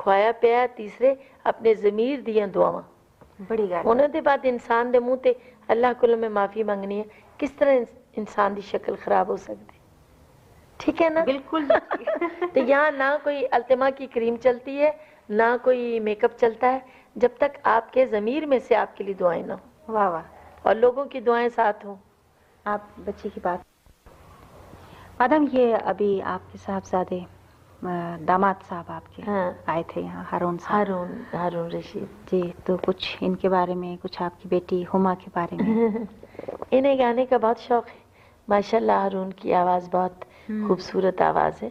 کھوایا پیا تیسرے اپنے ضمیر ਜ਼ਮੀਰ ਦੀਆਂ ਦੁਆਵਾਂ। ਬੜੀ ਗੱਲ ਉਹਨਾਂ دے بعد انسان دے ਮੂੰਹ تے اللہ ਕੋਲੋਂ میں معافی ਮੰਗਣੀ ہے کس طرح انسان دی شکل خراب ہو ਸਕਦੀ? ٹھیک ہے نا بالکل تو یہاں نہ کوئی التما کی کریم چلتی ہے نہ کوئی میک اپ چلتا ہے جب تک آپ کے ضمیر میں سے آپ کے لیے دعائیں نہ ہوں واہ واہ اور لوگوں کی دعائیں ساتھ ہوں آپ بچے کی بات مادم یہ ابھی آپ کے صاحبزادے داماد صاحب آپ کے آئے تھے یہاں ہارون ہارون ہارون رشید جی تو کچھ ان کے بارے میں کچھ آپ کی بیٹی ہما کے بارے میں انہیں گانے کا بہت شوق ہے ماشاء اللہ ہارون کی آواز بہت خوبصورت آواز ہے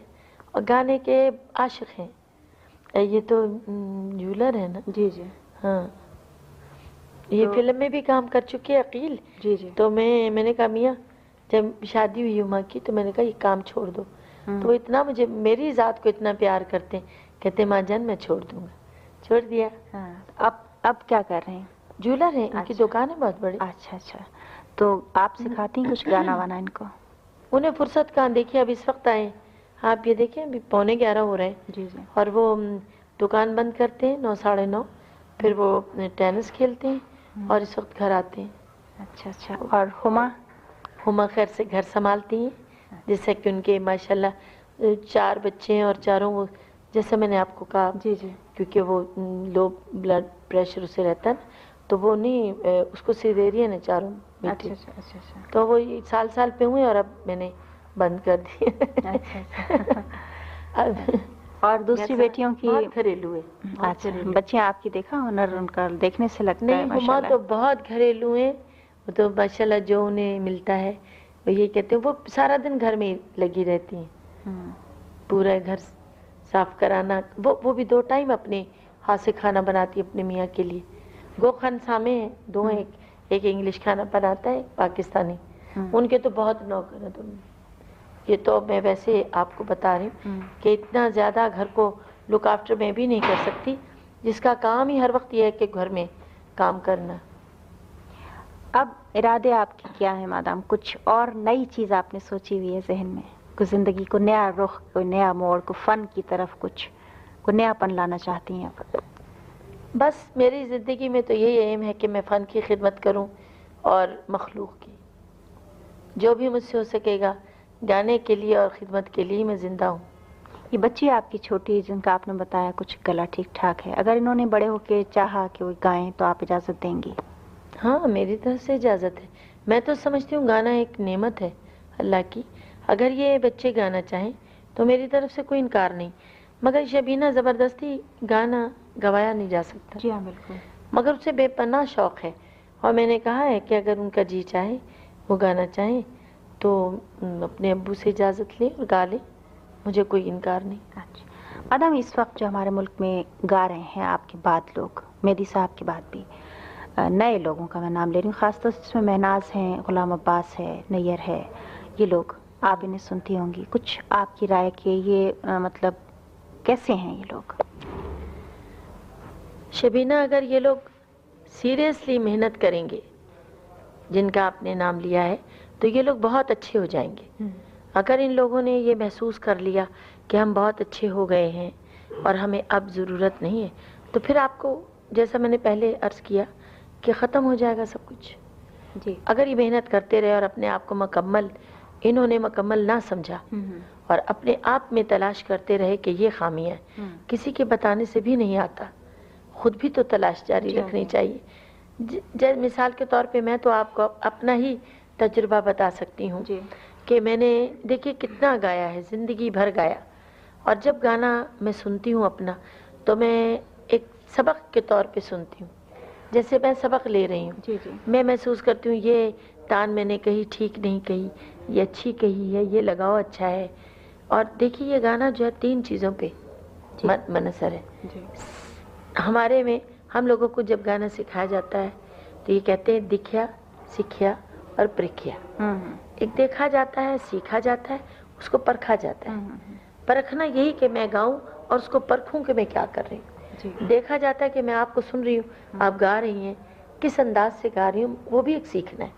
اور گانے کے عاشق ہیں یہ تو جولر ہے نا جی جی ہاں یہ فلم میں بھی کام کر چکی ہے عقیل جی جی تو میں میں نے کہا میاں جب شادی ہوئی ہما کی تو میں نے کہا یہ کام چھوڑ دو ہاں۔ تو وہ اتنا مجھے میری ذات کو اتنا پیار کرتے ہیں کہتے ماں جان میں چھوڑ دوں گا۔ چھوڑ دیا۔ ہاں۔ اب اب کیا کر رہے ہیں؟ جولر ہیں ان کی اچھا۔ دکان ہے بہت بڑی۔ اچھا اچھا۔ تو آپ سکھاتی ہیں کچھ گانا وانا ان کو؟ انہیں فرصت کہاں دیکھیے اب اس وقت آئے آپ یہ دیکھیں ابھی پونے گیارہ ہو رہے ہیں۔ جی، جی۔ اور وہ دکان بند کرتے ہیں نو ساڑھے نو۔ پھر وہ ٹینس کھیلتے ہیں ہاں۔ اور اس وقت گھر آتے ہیں۔ اچھا اچھا۔ اور ہما؟ ہما خیر سے گھر سنبھالتی ہیں۔ جیسا کہ ان کے ماشاء اللہ چار بچے ہیں اور چاروں جیسے میں نے آپ کو کہا جی جی۔ کیونکہ وہ لو بلڈ پریشر اسے رہتا ہے تو وہ نہیں اس کو سیزیرین ہے چاروں بیٹی اچھا، اچھا، اچھا، تو وہ سال سال پہ ہوئے اور اب میں نے بند کر دی۔ اور دوسری بیٹیوں کی؟ گھریلو ہے بچیاں آپ کی دیکھا ہنر ان کا دیکھنے سے لگتا ہے نہیں وہ تو بہت گھریلو ہیں تو ماشاءاللہ جو انہیں ملتا ہے یہ کہتے ہیں وہ سارا دن گھر میں لگی رہتی ہیں۔ ہوں، پورا گھر صاف کرانا وہ وہ بھی دو ٹائم اپنے ہاتھ سے کھانا بناتی ہے اپنے میاں کے لیے۔ گو خان سامے ہیں دو ہیں ایک انگلش کھانا بناتا ہے ایک پاکستانی۔ ہوں، ان کے تو بہت نوکر ہیں تم۔ یہ تو میں ویسے آپ کو بتا رہی ہوں ہوں۔ کہ اتنا زیادہ گھر کو لک آفٹر میں بھی نہیں کر سکتی جس کا کام ہی ہر وقت یہ ہے کہ گھر میں کام کرنا۔ اب ارادے آپ کے کیا ہیں مادام؟ کچھ اور نئی چیز آپ نے سوچی ہوئی ہے ذہن میں؟ کوئی زندگی کو نیا رخ کوئی نیا موڑ کو فن کی طرف کچھ کوئی نیا پن لانا چاہتی ہیں آپ؟ بس میری زندگی میں تو یہی ایم ہے کہ میں فن کی خدمت کروں اور مخلوق کی۔ جو بھی مجھ سے ہو سکے گا گانے کے لیے اور خدمت کے لیے میں زندہ ہوں۔ یہ بچی آپ کی چھوٹی جن کا آپ نے بتایا کچھ گلا ٹھیک ٹھاک ہے۔ اگر انہوں نے بڑے ہو کے چاہا کہ وہ گائیں تو آپ اجازت دیں گی۔ ہاں میری طرف سے اجازت ہے۔ میں تو سمجھتی ہوں گانا ایک نعمت ہے۔ اللہ کی اگر یہ بچے گانا چاہیں تو میری طرف سے کوئی انکار نہیں۔ مگر شبینہ زبردستی گانا گوایا نہیں جا سکتا۔ جی ہاں بالکل۔ مگر اسے بے پناہ شوق ہے۔ اور میں نے کہا ہے کہ اگر ان کا جی چاہے وہ گانا چاہیں تو اپنے ابو سے اجازت لیں اور گا لیں۔ مجھے کوئی انکار نہیں۔ اچھا۔ مادام اس وقت جو ہمارے ملک میں گا رہے ہیں آپ کے بعد لوگ مہدی صاحب کے بعد بھی نئے لوگوں کا میں نام لے رہی ہوں خاص طور سے اس میں مہناز ہیں غلام عباس ہے نیئر ہے یہ لوگ آپ انہیں سنتی ہوں گی۔ کچھ آپ کی رائے کہ یہ مطلب کیسے ہیں یہ لوگ؟ شبینہ اگر یہ لوگ سیریسلی محنت کریں گے جن کا آپ نے نام لیا ہے تو یہ لوگ بہت اچھے ہو جائیں گے۔ اگر ان لوگوں نے یہ محسوس کر لیا کہ ہم بہت اچھے ہو گئے ہیں اور ہمیں اب ضرورت نہیں ہے تو پھر آپ کو جیسا میں نے پہلے عرض کیا کہ ختم ہو جائے گا سب کچھ۔ جی۔ اگر یہ محنت کرتے رہے اور اپنے آپ کو مکمل انہوں نے مکمل نہ سمجھا اور اپنے آپ میں تلاش کرتے رہے کہ یہ خامیاں ہیں کسی کے بتانے سے بھی نہیں آتا۔ خود بھی تو تلاش جاری جی، رکھنی جی۔ چاہیے۔ ج- جے مثال کے طور پہ میں تو آپ کو اپنا ہی تجربہ بتا سکتی ہوں جی۔ کہ میں نے دیکھیے کتنا گایا ہے زندگی بھر گایا۔ اور جب گانا میں سنتی ہوں اپنا تو میں ایک سبق کے طور پہ سنتی ہوں۔ جیسے میں سبق لے رہی ہوں۔ جی جی۔ میں محسوس کرتی ہوں یہ تان میں نے کہی ٹھیک نہیں کہی یہ اچھی کہی ہے یہ لگاؤ اچھا ہے۔ اور دیکھیے یہ گانا جو ہے تین چیزوں پہ جی۔ من- منحصر ہے۔ ہمارے میں ہم لوگوں کو جب گانا سکھایا جاتا ہے تو یہ کہتے ہیں دکھیا سیکھیا اور پرکھیا۔ ایک دیکھا جاتا ہے سیکھا جاتا ہے اس کو پرکھا جاتا ہے۔ پرکھنا یہی کہ میں گاؤں اور اس کو پرکھوں کہ میں کیا کر رہی ہوں۔ دیکھا جاتا ہے کہ میں آپ کو سن رہی ہوں آپ گا رہی ہیں کس انداز سے گا رہی ہوں وہ بھی ایک سیکھنا ہے۔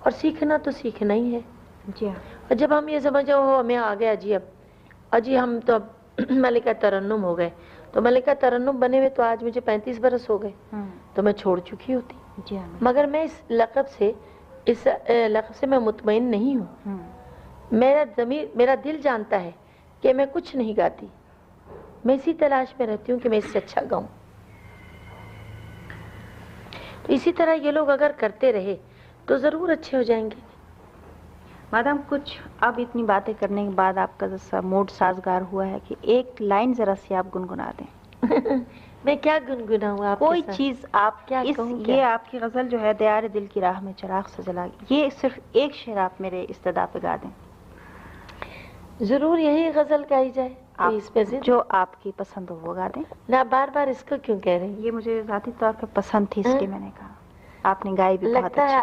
اور سیکھنا تو سیکھنا ہی ہے۔ جی ہاں۔ اور جب ہم یہ سمجھو ہو ہمیں آ گیا جی اب۔ اجی ہم تو اب ملکہ ترنم ہو گئے۔ تو ملکہ ترنم بنے ہوئے تو آج مجھے پینتیس برس ہو گئے۔ تو میں چھوڑ چکی ہوتی۔ جی ہاں۔ مگر میں اس لقب سے اس لقب سے میں مطمئن نہیں ہوں۔ میرا ضمیر میرا دل جانتا ہے کہ میں کچھ نہیں گاتی۔ میں اسی تلاش میں رہتی ہوں کہ میں اس سے اچھا گاؤں۔ تو اسی طرح یہ لوگ اگر کرتے رہے تو ضرور اچھے ہو جائیں گے۔ مادام کچھ اب اتنی باتیں کرنے کے بعد آپ کا جیسا موڈ سازگار ہوا ہے کہ ایک لائن ذرا سی آپ گنگنا دیں۔ میں کیا گنگناؤں آپ کوئی؟ چیز آپ کیا؟ یہ آپ کی غزل جو ہے دیار دل کی راہ میں چراغ سے جلا۔ یہ صرف ایک شعر آپ میرے استدا پہ گا دیں۔ ضرور یہی غزل گائی جائے۔ جو آپ کی پسند ہو وہ گا دیں۔ نہ بار بار اس کو کیوں کہہ رہی ہیں؟ یہ مجھے ذاتی طور پہ پسند تھی اس ہاں؟ لیے میں نے کہا۔ آپ نے گائی بھی لگتا ہے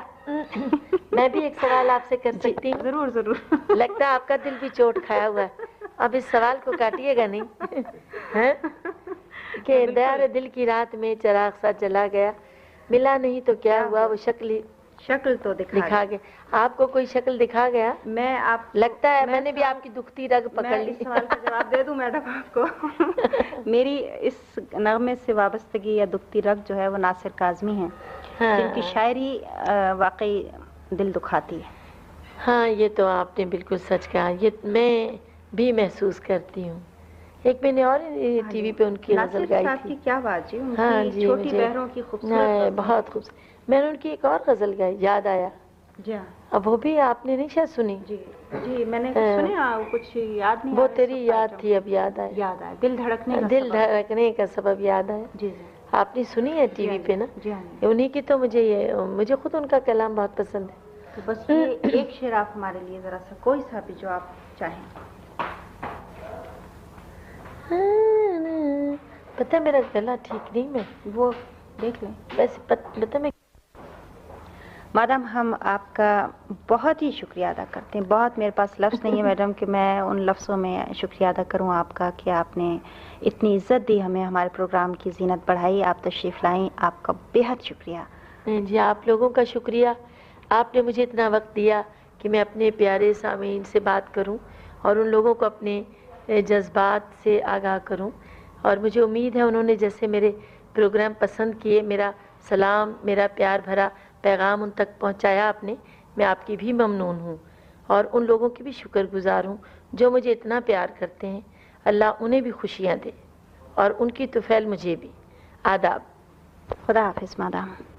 میں بھی ایک سوال آپ سے کر جی، سکتی ہوں۔ ضرور ضرور۔ لگتا ہے آپ کا دل بھی چوٹ کھایا ہوا ہے۔ اب اس سوال کو کاٹیے گا نہیں؟ ہیں؟ کہ دیار دل کی رات میں چراغ سا چلا گیا۔ ملا نہیں تو کیا ہوا؟ وہ شکل ہی شکل تو دکھا دکھا گیا آپ کو کوئی شکل دکھا گیا؟ میں آپ لگتا ہے میں نے بھی آپ کی دکھتی رگ پکڑ لی۔ سوال کا جواب دے دوں میڈم آپ کو۔ میری اس نغمے سے وابستگی یا دکھتی رگ جو ہے وہ ناصر کاظمی ہیں۔ ہاں۔ جن کی شاعری واقعی دل دکھاتی ہے۔ ہاں یہ تو آپ نے بالکل سچ کہا۔ یہ میں بھی محسوس کرتی ہوں۔ ایک میں نے اور ٹی وی پہ ان کی ناصر غزل گائی صاحب تھی۔ کی کیا بات جی؟ ان ہاں کی جی چھوٹی بہروں کی خوبصورت بہت خوبصورت۔ میں نے ان کی ایک اور غزل گائی یاد آیا۔ جی ہاں۔ اب وہ بھی آپ نے نہیں شاید سنی۔ جی جی میں نے ہاں۔ سنے ہاں، کچھ یاد نہیں وہ تیری یاد۔ تھی اب یاد آئے یاد دل دھڑکنے دل۔ دھڑکنے کا سبب یاد آیا۔ جی جی۔ آپ نے سنی ہے ٹی وی پہ نا؟ ہاں۔ انہیں کی تو مجھے یہ مجھے خود ان کا کلام بہت پسند ہے۔ تو بس یہ ایک شعر آپ ہمارے لیے ذرا سا کوئی سا بھی جو آپ چاہیں۔ پتہ میرا گلا ٹھیک نہیں میں۔ وہ دیکھ لیں۔ ویسے پت- پتہ میں میڈم ہم آپ کا بہت ہی شکریہ ادا کرتے ہیں۔ بہت میرے پاس لفظ نہیں ہے میڈم کہ میں ان لفظوں میں شکریہ ادا کروں آپ کا کہ آپ نے اتنی عزت دی ہمیں، ہمارے پروگرام کی زینت بڑھائی، آپ تشریف لائیں۔ آپ کا بےحد شکریہ۔ جی آپ لوگوں کا شکریہ۔ آپ نے مجھے اتنا وقت دیا کہ میں اپنے پیارے سامعین سے بات کروں اور ان لوگوں کو اپنے جذبات سے آگاہ کروں۔ اور مجھے امید ہے انہوں نے جیسے میرے پروگرام پسند کیے، میرا سلام، میرا پیار بھرا۔ پیغام ان تک پہنچایا آپ نے، میں آپ کی بھی ممنون ہوں اور ان لوگوں کی بھی شکر گزار ہوں جو مجھے اتنا پیار کرتے ہیں۔ اللہ انہیں بھی خوشیاں دے اور ان کی توفیل مجھے بھی۔ آداب۔ خدا حافظ، مادام۔